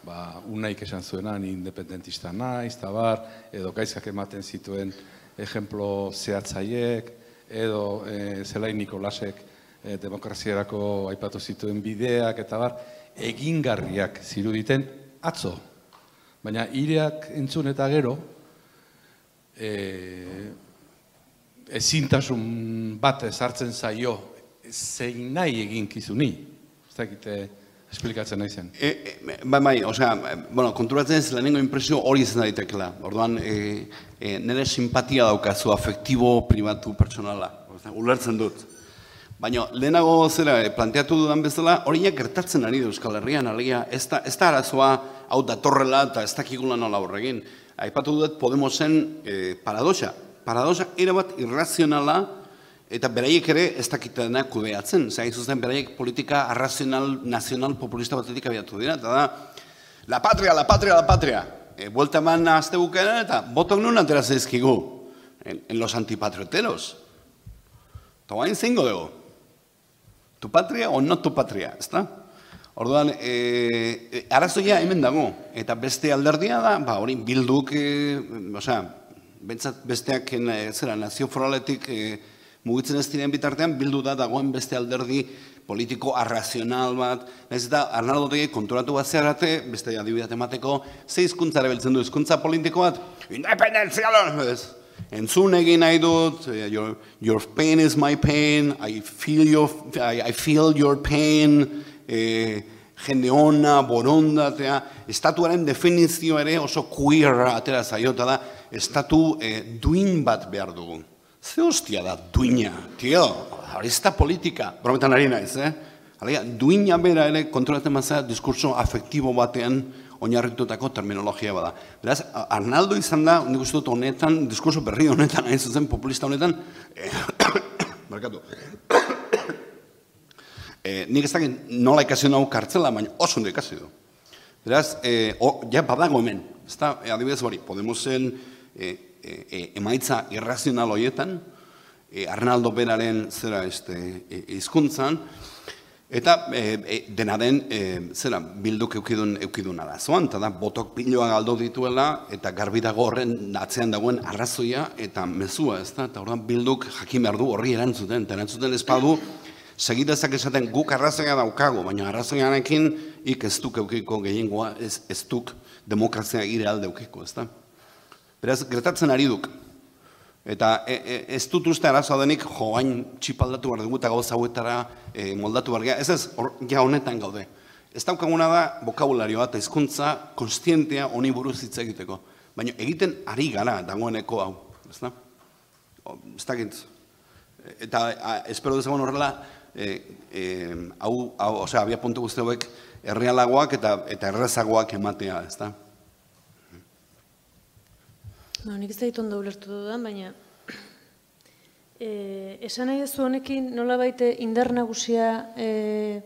Ba, unaik esan zuena, ni independentista naiz, tabar, edo gaizkak ematen zituen ejemplo zehatzaiek, edo e, Zelai Nikolasek e, demokraziarako aipatu zituen bideak eta bar, egingarriak ziruditen atzo. Baina ireak entzun eta gero, e, ezintasun bat ezartzen zaio zein nahi eginkizuni. Ez dakite esplikatzen nahi zen. E, e, bai, bai, osea, bueno, konturatzen ez lehenengo impresio hori izan daitekela. Orduan, e, e, nire simpatia daukazu, afektibo, privatu, pertsonala. Osea, ulertzen dut. Baina, lehenago zera, e, planteatu dudan bezala, horiak gertatzen ari da Euskal Herrian, alegia, ez da, ez da arazoa hau datorrela eta ez dakigula nola horregin. Aipatu dut Podemosen e, paradoxa. Paradoxa erabat irrazionala, Eta beraiek ere ez dakitenak kudeatzen. Zain zuzen beraiek politika arrazional, nazional, populista batetik abiatu dira. Eta da, la patria, la patria, la patria. E, Buelta eman azte bukaeran eta botok nun atera zaizkigu. En, en los antipatrioteros. Eta zeingo dugu. Tu patria o no tu patria, ezta? Orduan, e, arazoia hemen dago. Eta beste alderdia da, ba, hori bilduk, e, osea, bentsat besteak e, zera, nazio foraletik e, mugitzen ez diren bitartean, bildu da dagoen beste alderdi politiko arrazional bat, nahiz eta Arnaldo Otegi konturatu bat zeharate, beste adibidat emateko, ze hizkuntza erabiltzen du hizkuntza politiko bat, independentzia ez. Entzun egin nahi dut, eh, your, your pain is my pain, I feel your, I, I feel your pain, eh, jende ona, borondatea, estatuaren definizio ere oso queer atera zaiota da, estatu eh, duin bat behar dugu. Ze hostia da duina, tio, da politika, brometan ari naiz, eh? Alegia, duina bera ere kontrolatzen mazera diskurso afektibo batean oinarritutako terminologia bada. Beraz, Arnaldo izan da, nik uste dut honetan, diskurso berri honetan, hain zuzen populista honetan, eh, [coughs] markatu, [coughs] eh, nik ez dakit nola ikasi hau kartzela, baina oso ondo ikasi du. Beraz, o, ja badago hemen, ez da, eh, adibidez hori, Podemosen eh, emaitza irrazional horietan, eh, Arnaldo beraren zera este, eh, hizkuntzan, Eta e, e, dena den, e, zera, bilduk eukidun, eukidun arazoan, eta da, botok piloa galdo dituela, eta garbi dago horren atzean dagoen arrazoia eta mezua, ez da? Eta orduan bilduk jakin behar du horri erantzuten, eta erantzuten ez badu, segitezak esaten guk arrazoia daukago, baina arrazoianekin ik ez duk eukiko gehiengoa, ez, ez duk demokrazia ideal eukiko, ez da? Beraz, gertatzen ari duk. Eta e, e, ez dut uste arazoa denik, jo, txipaldatu behar dugu eta gauza hauetara e, moldatu behar. Ez ez, hor, ja honetan gaude. Ez daukaguna da vokabularioa eta hizkuntza konstientea honi buruz hitz egiteko. Baina egiten ari gara dagoeneko hau, ez da? O, Ez dakit. Eta a, espero dezagun horrela, e, e, hau, hau, osea, abia puntu guzti hauek errealagoak eta, eta errezagoak ematea, ez da? No, nik ez da ondo ulertu dudan, baina e, esan nahi duzu honekin nola baite indar nagusia e,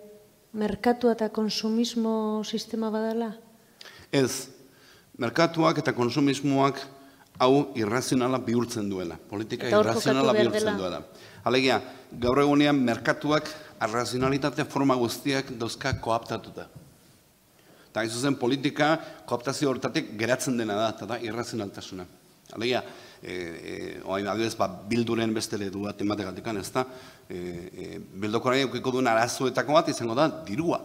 merkatua eta konsumismo sistema badala? Ez, merkatuak eta konsumismoak hau irrazionala bihurtzen duela. Politika irrazionala bihurtzen duela. Alegia, gaur egunean merkatuak arrazionalitate forma guztiak dauzka koaptatuta. Eta hain zuzen politika koaptazio hortatik geratzen dena da, eta da irrazionaltasuna. Alegia, e, e, oain adibidez, ba, bilduren beste ledu bat emategatik, ez da, e, e, bildoko nahi eukiko duen arazoetako bat izango da, dirua.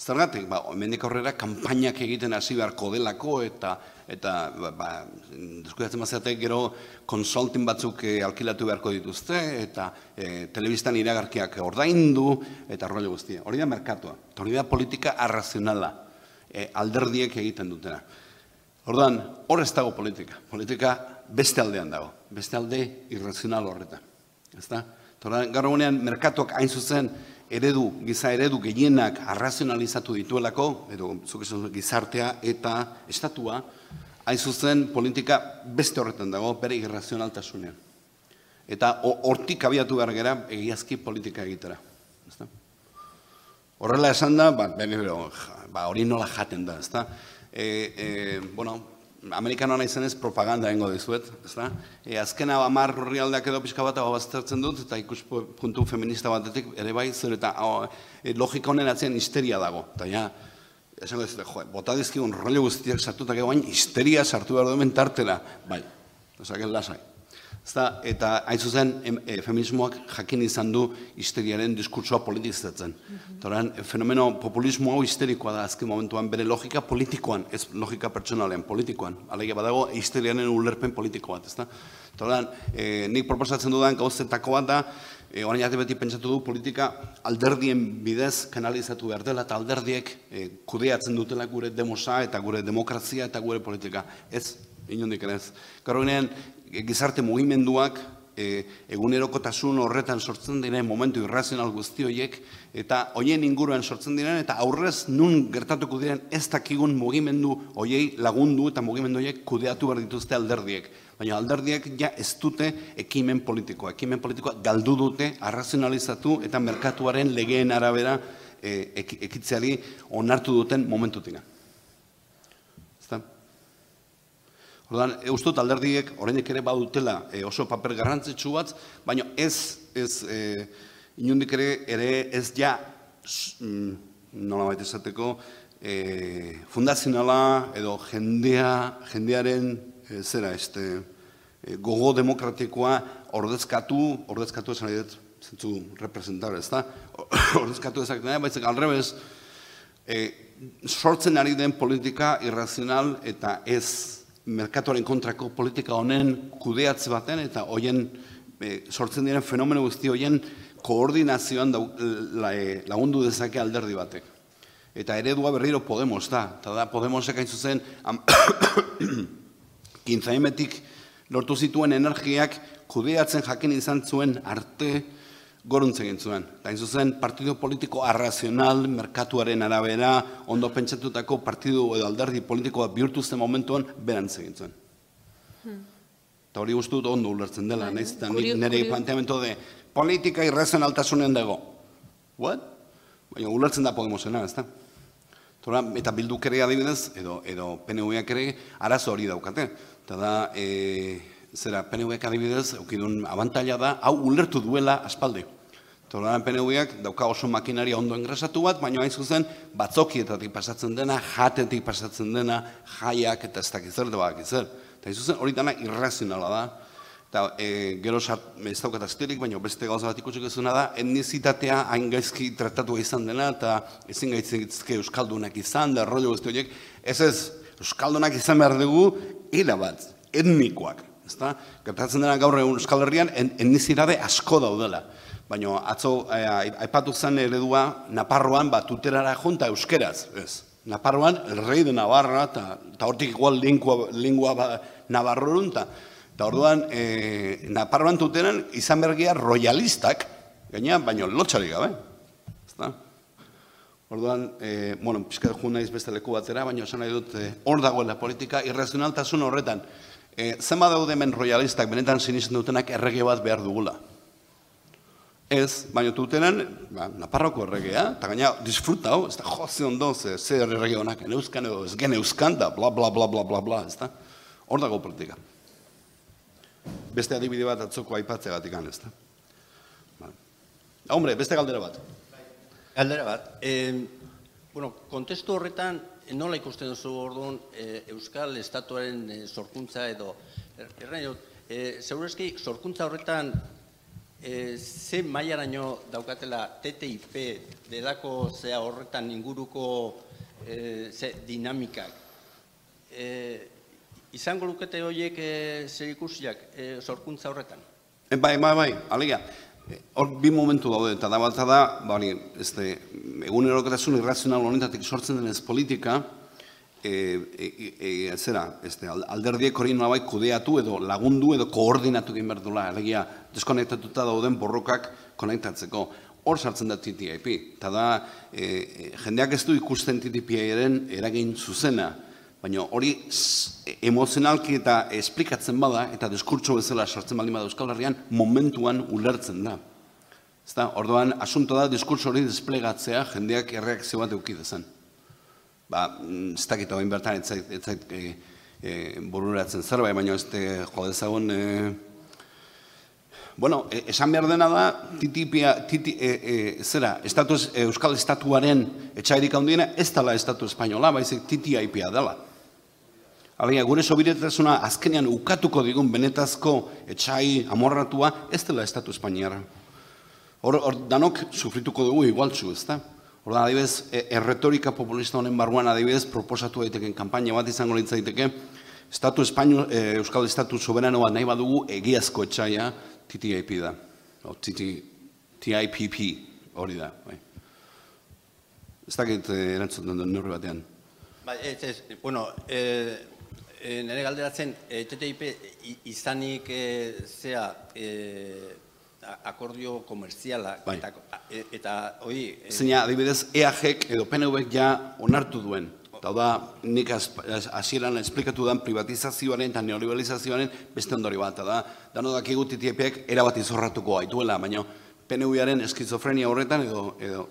Zergatik, ba, hemendik aurrera kanpainak egiten hasi beharko delako eta eta ba, ba gero konsultin batzuk e, alkilatu beharko dituzte eta e, telebistan iragarkiak ordaindu eta rollo guztia. Hori da merkatua. Hori da politika arrazionala. E, alderdiek egiten dutena. Orduan, hor ez dago politika. Politika beste aldean dago. Beste alde irrazional horretan. Ezta? Gaur egunean merkatuak hain zuzen eredu, giza eredu gehienak arrazionalizatu dituelako, edo zuk esan gizartea eta estatua, hain zuzen politika beste horretan dago, bere irrazionaltasunean. Eta hortik abiatu behar gera egiazki politika egitera. Horrela esan da, ba, ba, hori nola jaten da, ezta? E, e, bueno, Amerikanoa nahi zenez propaganda hengo dizuet, ez da? E, azkena amar horri aldeak edo pixka bat hau dut, eta ikus puntu feminista batetik ere bai, zer eta e, logika honen atzean histeria dago. Eta ja, esango ez, jo, bota dizkigun rollo guztiak sartutak egoain, histeria sartu behar duen tartela. Bai, ezak lasai. Zta, eta hain zuzen e, feminismoak jakin izan du histeriaren diskursoa politizatzen. Mm fenomeno populismo hau histerikoa da azken momentuan bere logika politikoan, ez logika pertsonalean, politikoan. Alegia badago histeriaren ulerpen politiko bat, ezta? Toran, e, nik proposatzen dudan gauzetako bat da, e, orain arte beti pentsatu du politika alderdien bidez kanalizatu behar dela eta alderdiek e, kudeatzen dutela gure demosa eta gure demokrazia eta gure politika. Ez, inondik ere ez. Gaur gizarte mugimenduak e, egunerokotasun horretan sortzen diren momentu irrazional guzti horiek eta hoien inguruan sortzen diren eta aurrez nun gertatuko diren ez dakigun mugimendu hoiei lagundu eta mugimendu horiek kudeatu behar dituzte alderdiek. Baina alderdiek ja ez dute ekimen politikoa. Ekimen politikoa galdu dute, arrazionalizatu eta merkatuaren legeen arabera e, ekitzeari onartu duten momentutik. Ordan, e, ustot alderdiek oraindik ere badutela e, oso paper garrantzitsu bat, baina ez ez e, inundik ere ere ez ja mm, nola baita esateko e, fundazionala edo jendea jendearen e, zera este e, gogo demokratikoa ordezkatu ordezkatu esan dut zentzu representar, ez da? [coughs] Ordezkatu ezak dena, baizik alrebez, e, sortzen ari den politika irrazional eta ez merkatuaren kontrako politika honen kudeatze baten eta hoien e, sortzen diren fenomeno guzti hoien koordinazioan e, lagundu dezake alderdi batek. Eta eredua berriro Podemos da. Eta da Podemosek hain zuzen [coughs] kintzaimetik lortu zituen energiak kudeatzen jakin izan zuen arte goruntzen egin zuen. Hain zuzen, partido politiko arrazional, merkatuaren arabera, ondo pentsatutako partidu edo alderdi politikoa bihurtu zen momentuan, berantz egin zuen. Hmm. Eta hori guztu ondo ulertzen dela, nahiz eta nire planteamento de politika irrezen altasunen dago. What? Baina ulertzen da Podemosena, ez da? eta bilduk ere adibidez, edo, edo PNV-ak ere, arazo hori daukate. Eta da, e, zera PNV-ek adibidez, eukidun abantaila da, hau ulertu duela aspaldi. Toloran PNV-ak dauka oso makinaria ondo engrasatu bat, baina hain zuzen batzokietatik pasatzen dena, jatetik pasatzen dena, jaiak eta ez dakiz zer, da zer. Eta hain zuzen hori dana irrazionala da. Eta e, gero ez daukat azterik, baina beste gauza bat ikutsuk ezuna da, etnizitatea hain gaizki tratatu izan dena, eta ezin gaitzen Euskaldunak izan, da rollo guzti horiek, ez ez, Euskaldunak izan behar dugu, hila bat, etnikoak. Ezta? Gertatzen dena gaur egun Euskal Herrian etnizitate asko daudela. Baina atzo eh, aipatu zen eredua Naparroan bat tuterara junta euskeraz, ez. Naparroan rei de Navarra eta hortik igual lingua, lingua ba, Navarrorun eta orduan e, Naparroan tuteran izan bergia royalistak, gaina baina lotxari gabe. Ezta? Orduan, e, bueno, pizkat jo naiz beste leku batera, baina esan nahi dut hor dagoela politika irrazionaltasun horretan. E, zenba daude hemen royalistak benetan sinisten dutenak errege bat behar dugula. Ez, baina tutenan, ba, Naparroko erregea, eta gaina disfruta hau, ez da joze ondo, ze, ze errege honak, euskan edo, ez gen euskan da, bla, bla, bla, bla, bla, bla, ez da. Hor dago politika. Beste adibide bat atzoko aipatzea bat ikan, ez da. Ba. Hombre, beste galdera bat. Galdera bat. E, bueno, kontestu horretan, nola ikusten duzu orduan e, Euskal Estatuaren e, sorkuntza edo, er- errain dut, e, zeurezki sorkuntza horretan e, ze mailaraino daukatela TTIP delako zea horretan inguruko e, ze dinamikak. E, izango lukete horiek e, zer ikusiak e, sorkuntza horretan? Bai, bai, bai, alegia, hor bi momentu daude, eta da bat da, bari, este, egunerokotasun irrazional honetatik sortzen denez politika, e, e, e, e, zera, este, al- alderdiek hori nolabait kudeatu edo lagundu edo koordinatu egin behar duela, alegia, deskonektatuta dauden borrokak konektatzeko. Hor sartzen da TTIP, eta da, e, e, jendeak ez du ikusten TTIP-aren eragin zuzena, baina hori s- emozionalki eta esplikatzen bada, eta diskurtso bezala sartzen baldin bada Euskal Herrian, momentuan ulertzen da. Ezta, orduan, asunto da diskurso hori desplegatzea jendeak erreakzio bat eduki dezan. Ba, mm, ez dakit hori bertan ez zait, e, e, bururatzen zerbait, baina ez de, jo dezagun, e, bueno, e, esan behar dena da, TTIP-a, TTI, e, e, zera, estatus, Euskal Estatuaren etxairik handiena, ez dela Estatu Espainola, baizik TTIP-a dela. Alegia, gure sobiretasuna azkenean ukatuko digun benetazko etxai amorratua, ez dela Estatu Espainiara. Hor, hor danok sufrituko dugu igualtzu, ez da? Hor da, adibidez, e- erretorika populista honen barruan adibidez, proposatu daiteken kanpaina bat izango litzaiteke, Estatu Espaino, e, Euskal Estatu soberano bat nahi badugu egiazko etxaia TTIP da. O, TT, TIPP hori da. Bai. Ez dakit eh, erantzuten duen neurri batean. Ba, ez, ez, bueno, e, e, nire galderatzen, e, TTIP i- izanik e, zea e, akordio komerziala Bai. eta, e, eta hoi, e, Zeina, adibidez, EAJek edo PNVek ja onartu duen. Eta da, nik hasieran esplikatu den privatizazioaren eta neoliberalizazioaren beste ondori bat. Da, dano dakigu TTIPek erabat izorratuko gaituela, baina PNVaren eskizofrenia horretan edo, edo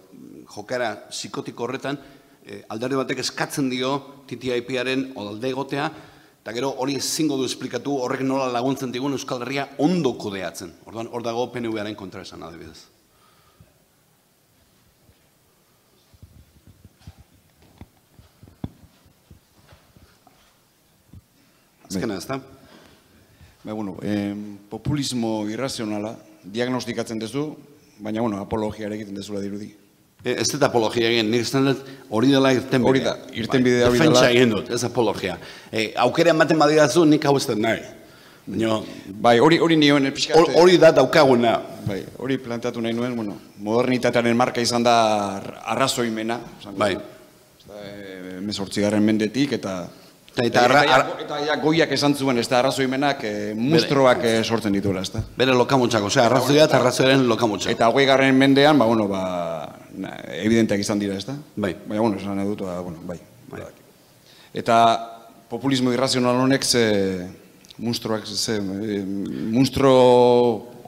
jokara psikotiko horretan, eh, alderdi batek eskatzen dio TTIParen odalde egotea, eta gero hori ezingo du esplikatu horrek nola laguntzen digun Euskal Herria ondo kudeatzen. Orduan, hor dago PNVaren kontra esan adibidez. Azkena ez da? Ba, bueno, eh, populismo irrazionala diagnostikatzen duzu, baina bueno, apologia ere egiten dezula dirudi. E, ez dut apologia egin, nik esan dut hori dela irten Hori da, irtenbidea hori dela. Defentsa egin dut, ez apologia. E, aukera ematen badidazu, nik hau ez dut nahi. Baina, Bai, hori hori nioen pixka hor- hori da daukaguna. Bai, hori planteatu nahi nuen, bueno, modernitatearen marka izan da ar- arrazoimena, Bai. da, eh, hemezortzigarren mendetik eta Eta- eta arra- ja- arra- eta ja goiak esan zuen, ez da arrazoimenak eh, mustroak eh, sortzen dituela, ez da. Bere lokamutxak, osea, arrazoia eta arrazoiaren lokamutxak. Eta hogei garren mendean, ba, bueno, ba, evidenteak izan dira, ez da? Bai. Baina, bueno, esan dut, ba, bueno, bai. Eta populismo irrazional honek ze munstroak, ze, eh, munstro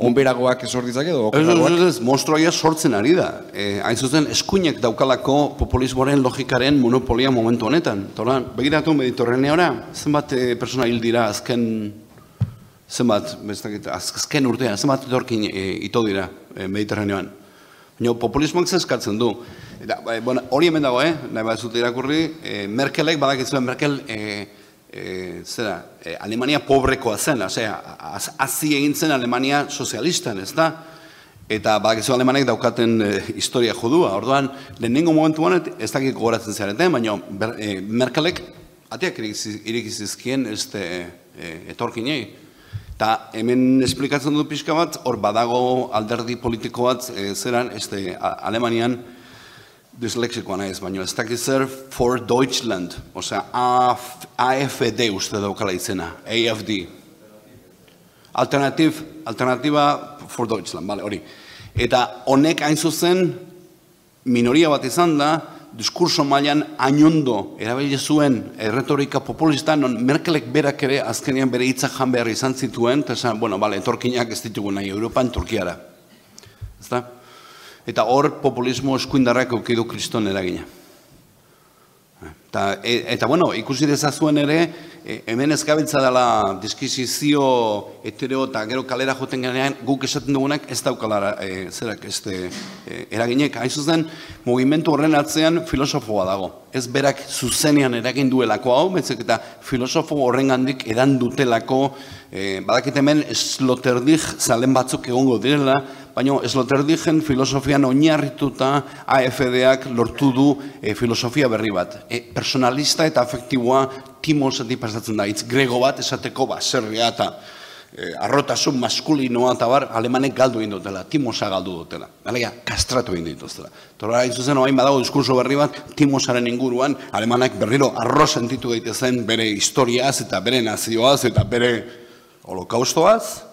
onberagoak sort ditzake edo Ez, ez, ez, ez, sortzen ari da. E, hain zuzen, eskuinek daukalako populismoaren logikaren monopolia momentu honetan. Tola, begiratu Mediterraneora, zenbat e, persona hil dira azken, zenbat, bestakit, az- azken urtean, zenbat etorkin e, ito dira e, Mediterraneoan. Baina populismoak zeskatzen du. Eta, ba, bueno, hori hemen dago, eh? nahi bat zute irakurri, e, Merkelek badakizuen Merkel, e, e, zera, e, Alemania pobrekoa zen, osea, az- hazi egin zen Alemania sozialistan, ez da? Eta badakizu alemanek daukaten e, historia jodua. Orduan, lehenengo momentuan ez dakik gogoratzen zareten, baina e, Merkelek ateak irikiz- irikizizkien este, e, etorkinei. Eta hemen esplikatzen du pixka bat, hor badago alderdi politiko bat, e, zeran, este, Alemanian, dislexikoa naiz, baina ez dakit zer for Deutschland, osea, AF, AFD uste daukala izena, AFD. Alternativ, alternatiba for Deutschland, bale, hori. Eta honek hain zuzen minoria bat izan da, diskurso mailan hainondo erabili zuen erretorika populista, non Merkelek berak ere azkenean bere hitzak jan behar izan zituen, eta esan, bueno, bale, etorkinak ez ditugu nahi Europan, Turkiara. Ezta? Eta hor populismo eskuindarrak eukidu kriston eragina. Eta, e, eta bueno, ikusi dezazuen ere, e, hemen ez gabiltza dela diskizizio hetero eta gero kalera joten ganean guk esaten dugunak ez daukala e, zerak ez e, eraginek. Hain zuzen, mugimendu horren atzean filosofoa dago. Ez berak zuzenean eragin duelako hau, betzek eta filosofo horren gandik edan dutelako, e, badakit hemen esloterdik zalen batzuk egongo direla, baina esloterdigen filosofian oinarrituta AFD-ak lortu du e, filosofia berri bat. E, personalista eta afektiboa timosetik pasatzen da, itz grego bat esateko baserria eta e, arrotasun maskulinoa eta bar, alemanek galdu egin dutela, timosa galdu dutela. Alega, kastratu egin dituztela. Tora, hain zuzen, oain badago diskurso berri bat, timosaren inguruan, alemanak berriro arro sentitu daitezen bere historiaz eta bere nazioaz eta bere holokaustoaz,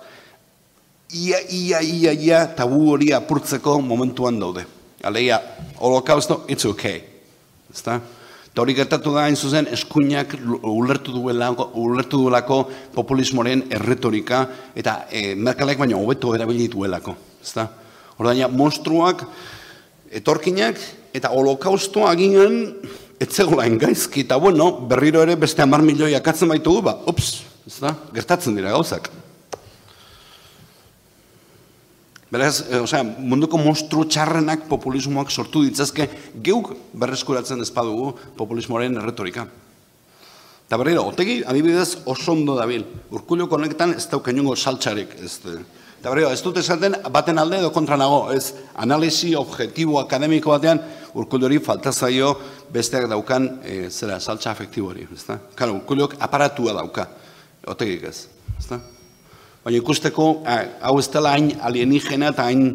ia, ia, ia, ia, tabu hori apurtzeko momentuan daude. Aleia, holokausto, it's okay. Ezta? Eta hori gertatu da, zuzen, eskuinak ulertu duelako, ulertu duelako populismoren erretorika eta e, merkalek baina hobeto erabili duelako. Ezta? Hordaina, monstruak, etorkinak eta holokaustoa aginan etzegola engaizki, eta bueno, berriro ere beste amar milioi akatzen baitugu, ba, ups, ezta? gertatzen dira gauzak. Beraz, e, osea, munduko monstru txarrenak populismoak sortu ditzazke geuk berreskuratzen ezpadugu populismoaren erretorika. Eta berriro, otegi, adibidez, oso ondo dabil. Urkulio konektan ez dauk inungo saltxarik. Ez, eta berriro, ez dut esaten baten alde edo kontra nago. Ez, analisi objektibo akademiko batean, urkulio hori falta zaio besteak daukan e, zera, saltxa afektibo hori. Karo, urkuliok aparatua dauka. Otegik ez. Ez baina ikusteko hau ez dela hain alienigena eta hain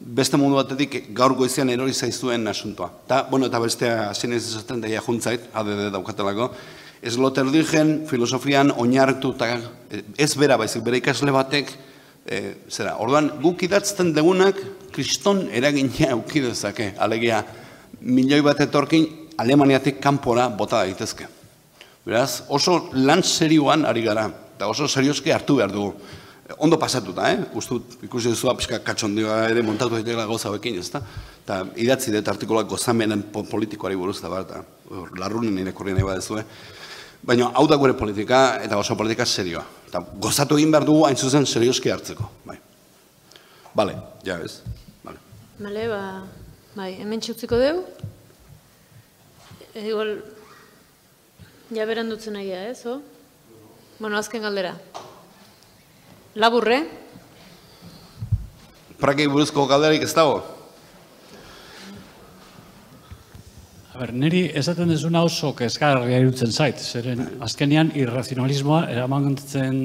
beste mundu batetik gaur goizean erori zaizuen asuntoa. Ta, bueno, eta bestea hasien ez esaten daia juntzait, ADD daukatelako, ez loterdigen filosofian oinartu eta ez bera baizik, bere ikasle batek, e, zera, orduan guk idatzten degunak kriston eragina eukidezake, alegia milioi bat etorkin Alemaniatik kanpora bota daitezke. Beraz, oso lan serioan ari gara, eta oso serioski hartu behar dugu ondo pasatuta, eh? Uste ikusi duzu pixka katxondioa ere montatu daitela gauza hauekin, ezta? Ta idatzi dut artikuloak gozamenen politikoari buruz da bat, larrunen irakurri nahi badezue. Baina hau da gure politika eta oso politika serioa. Eta gozatu egin behar dugu hain zuzen serioski hartzeko. Bai. Bale, ja ez. Bale. Bale, ba, bai, hemen txutziko dugu. Igual, ja beran dutzen nagia, ez, o? Bueno, azken galdera. Laburre? Prakei buruzko galderik ez dago? ber, niri esaten dezuna oso kezgarria irutzen zait, zeren azkenean irrazionalismoa eramaten,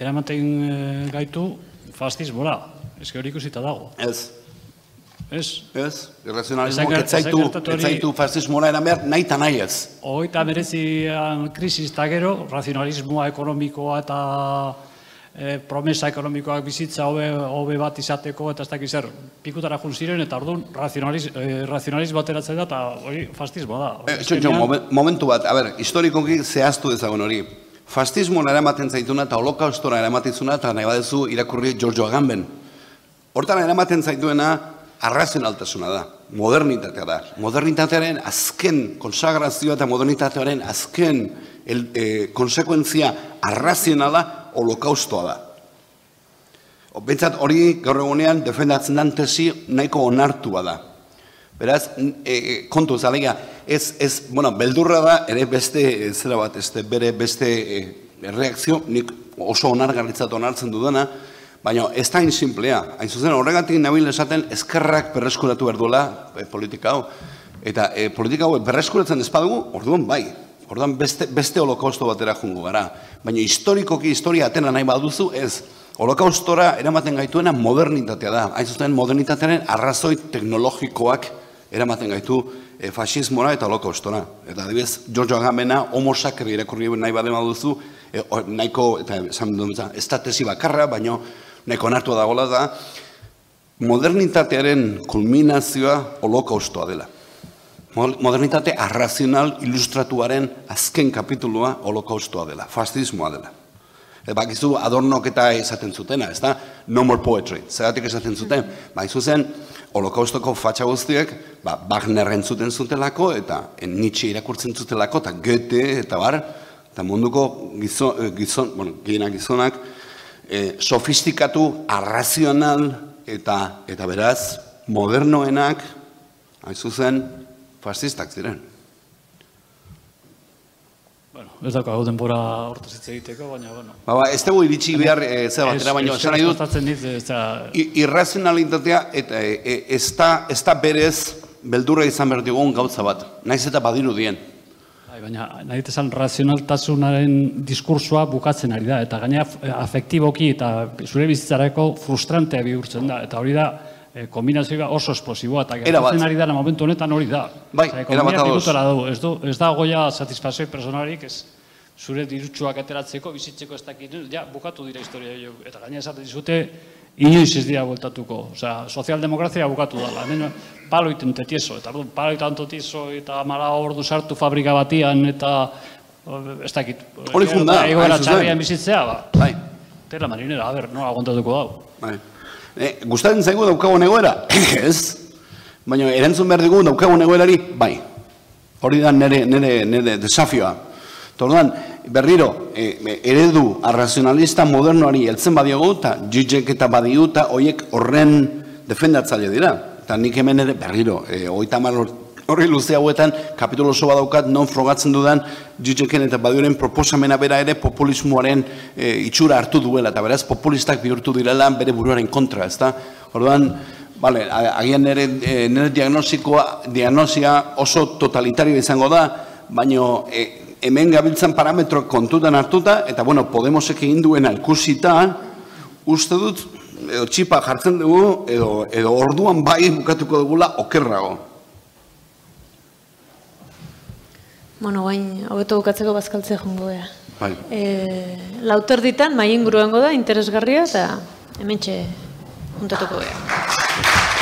eramaten eh, gaitu fastismora. Ez hori ikusita dago. Ez. Ez? Ez, irrazionalismoa etzaitu, etzaitu fascismoa eramer nahi eta nahi ez. Oita merezi krisis eta gero, razionalismoa ekonomikoa eta e, promesa ekonomikoak bizitza hobe, hobe bat izateko eta ez dakiz zer pikutara jun ziren eta orduan razionaliz, e, razionaliz bateratzen da eta hori fastismoa da. E, momentu bat, a ber, historikoki zehaztu dezagun hori. Fastismo eramaten zaituna eta holokaustora eramaten zuna eta nahi badezu irakurri Giorgio Agamben. Hortan eramaten zaituena arrazionaltasuna da, modernitatea da. Modernitatearen azken konsagrazioa eta modernitatearen azken el, e, konsekuentzia arrazionala holokaustoa da. Bentsat hori gaur egunean defendatzen den tesi nahiko onartua da. Beraz, e, e, kontu zalega, ez, ez, bueno, beldurra da, ere beste, e, zera bat, ez bere beste e, reakzio, nik oso onargarritzat onartzen dudana, baina ez da insimplea. Hain zuzen, horregatik nabil esaten, ezkerrak berreskuratu behar duela e, politika hau. Eta e, politika hau berreskuratzen ez badugu, orduan bai, Ordan beste, beste holokausto batera jungo gara. Baina historikoki historia atena nahi baduzu ez. Holokaustora eramaten gaituena modernitatea da. Hain zuzen modernitatearen arrazoi teknologikoak eramaten gaitu e, fascismora eta holokaustora. Eta adibidez, Giorgio Agamena homosakri irakurri nahi baden baduzu, e, nahiko, eta esan duen, estatesi bakarra, baina nahiko nartu dagoela da, modernitatearen kulminazioa holokaustoa dela modernitate arrazional ilustratuaren azken kapitulua holokaustoa dela, fascismoa dela. E, bakizu adornok eta esaten zutena, ez da? No more poetry, zeratik esaten zuten. Ba, zen, holokaustoko fatxa guztiek, ba, Wagner entzuten zutelako, eta Nietzsche irakurtzen zutelako, eta Goethe, eta bar, eta munduko gizon, gizon bueno, gehienak gizonak, e, sofistikatu, arrazional, eta, eta beraz, modernoenak, hain zuzen, fascistak ziren. Bueno, ez daukagu denbora hortaz hitz egiteko, baina, bueno. Ba, ba, ez dugu iritsi behar, e, zer batera, baina, esan nahi dut, irrazionalitatea eta e, e, ez, da, ez da berez beldurra izan behar digun gauza bat. Naiz eta badiru dien. Bai, baina nahi esan razionaltasunaren diskursua bukatzen ari da, eta gaina afektiboki eta zure bizitzarako frustrantea bihurtzen da, eta hori da, e, kombinazioa oso esplosiboa, eta gertatzen ari da momentu honetan hori da. Bai, ekonomia pikutora du, ez, du, ez da goia satisfazio personarik, ez zure dirutsuak ateratzeko, bizitzeko ez dakit, ja, bukatu dira historia horiek, eta gaina esaten dizute, inoiz ez dira bueltatuko. Osea, sozialdemokrazia bukatu da. Hemen palo iten tetieso, eta orduan palo iten tetieso, eta mala ordu sartu fabrika batian, eta o, ez dakit. Hori funda, Egoera hain zuzen. txarrian bizitzea, ba. Bai. Tela marinera, a ber, no aguantatuko dau. bai. E, gustatzen zaigu daukagun egoera? [clears throat] ez. Baina erantzun behar dugu daukagun egoerari? Bai. Hori da nire, nire, nire desafioa. Eta orduan, berriro, e, eredu arrazionalista modernoari heltzen badiogu, eta jijek eta badiu, eta horiek horren defendatzaile dira. Eta nik hemen ere, berriro, e, oita horri luze hauetan, kapitulo oso badaukat, non frogatzen dudan, jijeken eta badiuren proposamena bera ere populismoaren e, itxura hartu duela, eta beraz populistak bihurtu direla bere buruaren kontra, ezta? Orduan, Vale, agian nire, eh, nire diagnostikoa, diagnosia oso totalitario izango da, baino eh, hemen gabiltzan parametroak kontutan hartuta, eta bueno, Podemosek egin duena ikusita, uste dut, edo txipa jartzen dugu, edo, edo orduan bai bukatuko dugula okerrago. Bueno, bain, hobeto bukatzeko bazkaltzea jongo gea. Bai. E, lauter ditan, mai inguruango da, interesgarria, eta hementxe juntatuko gea.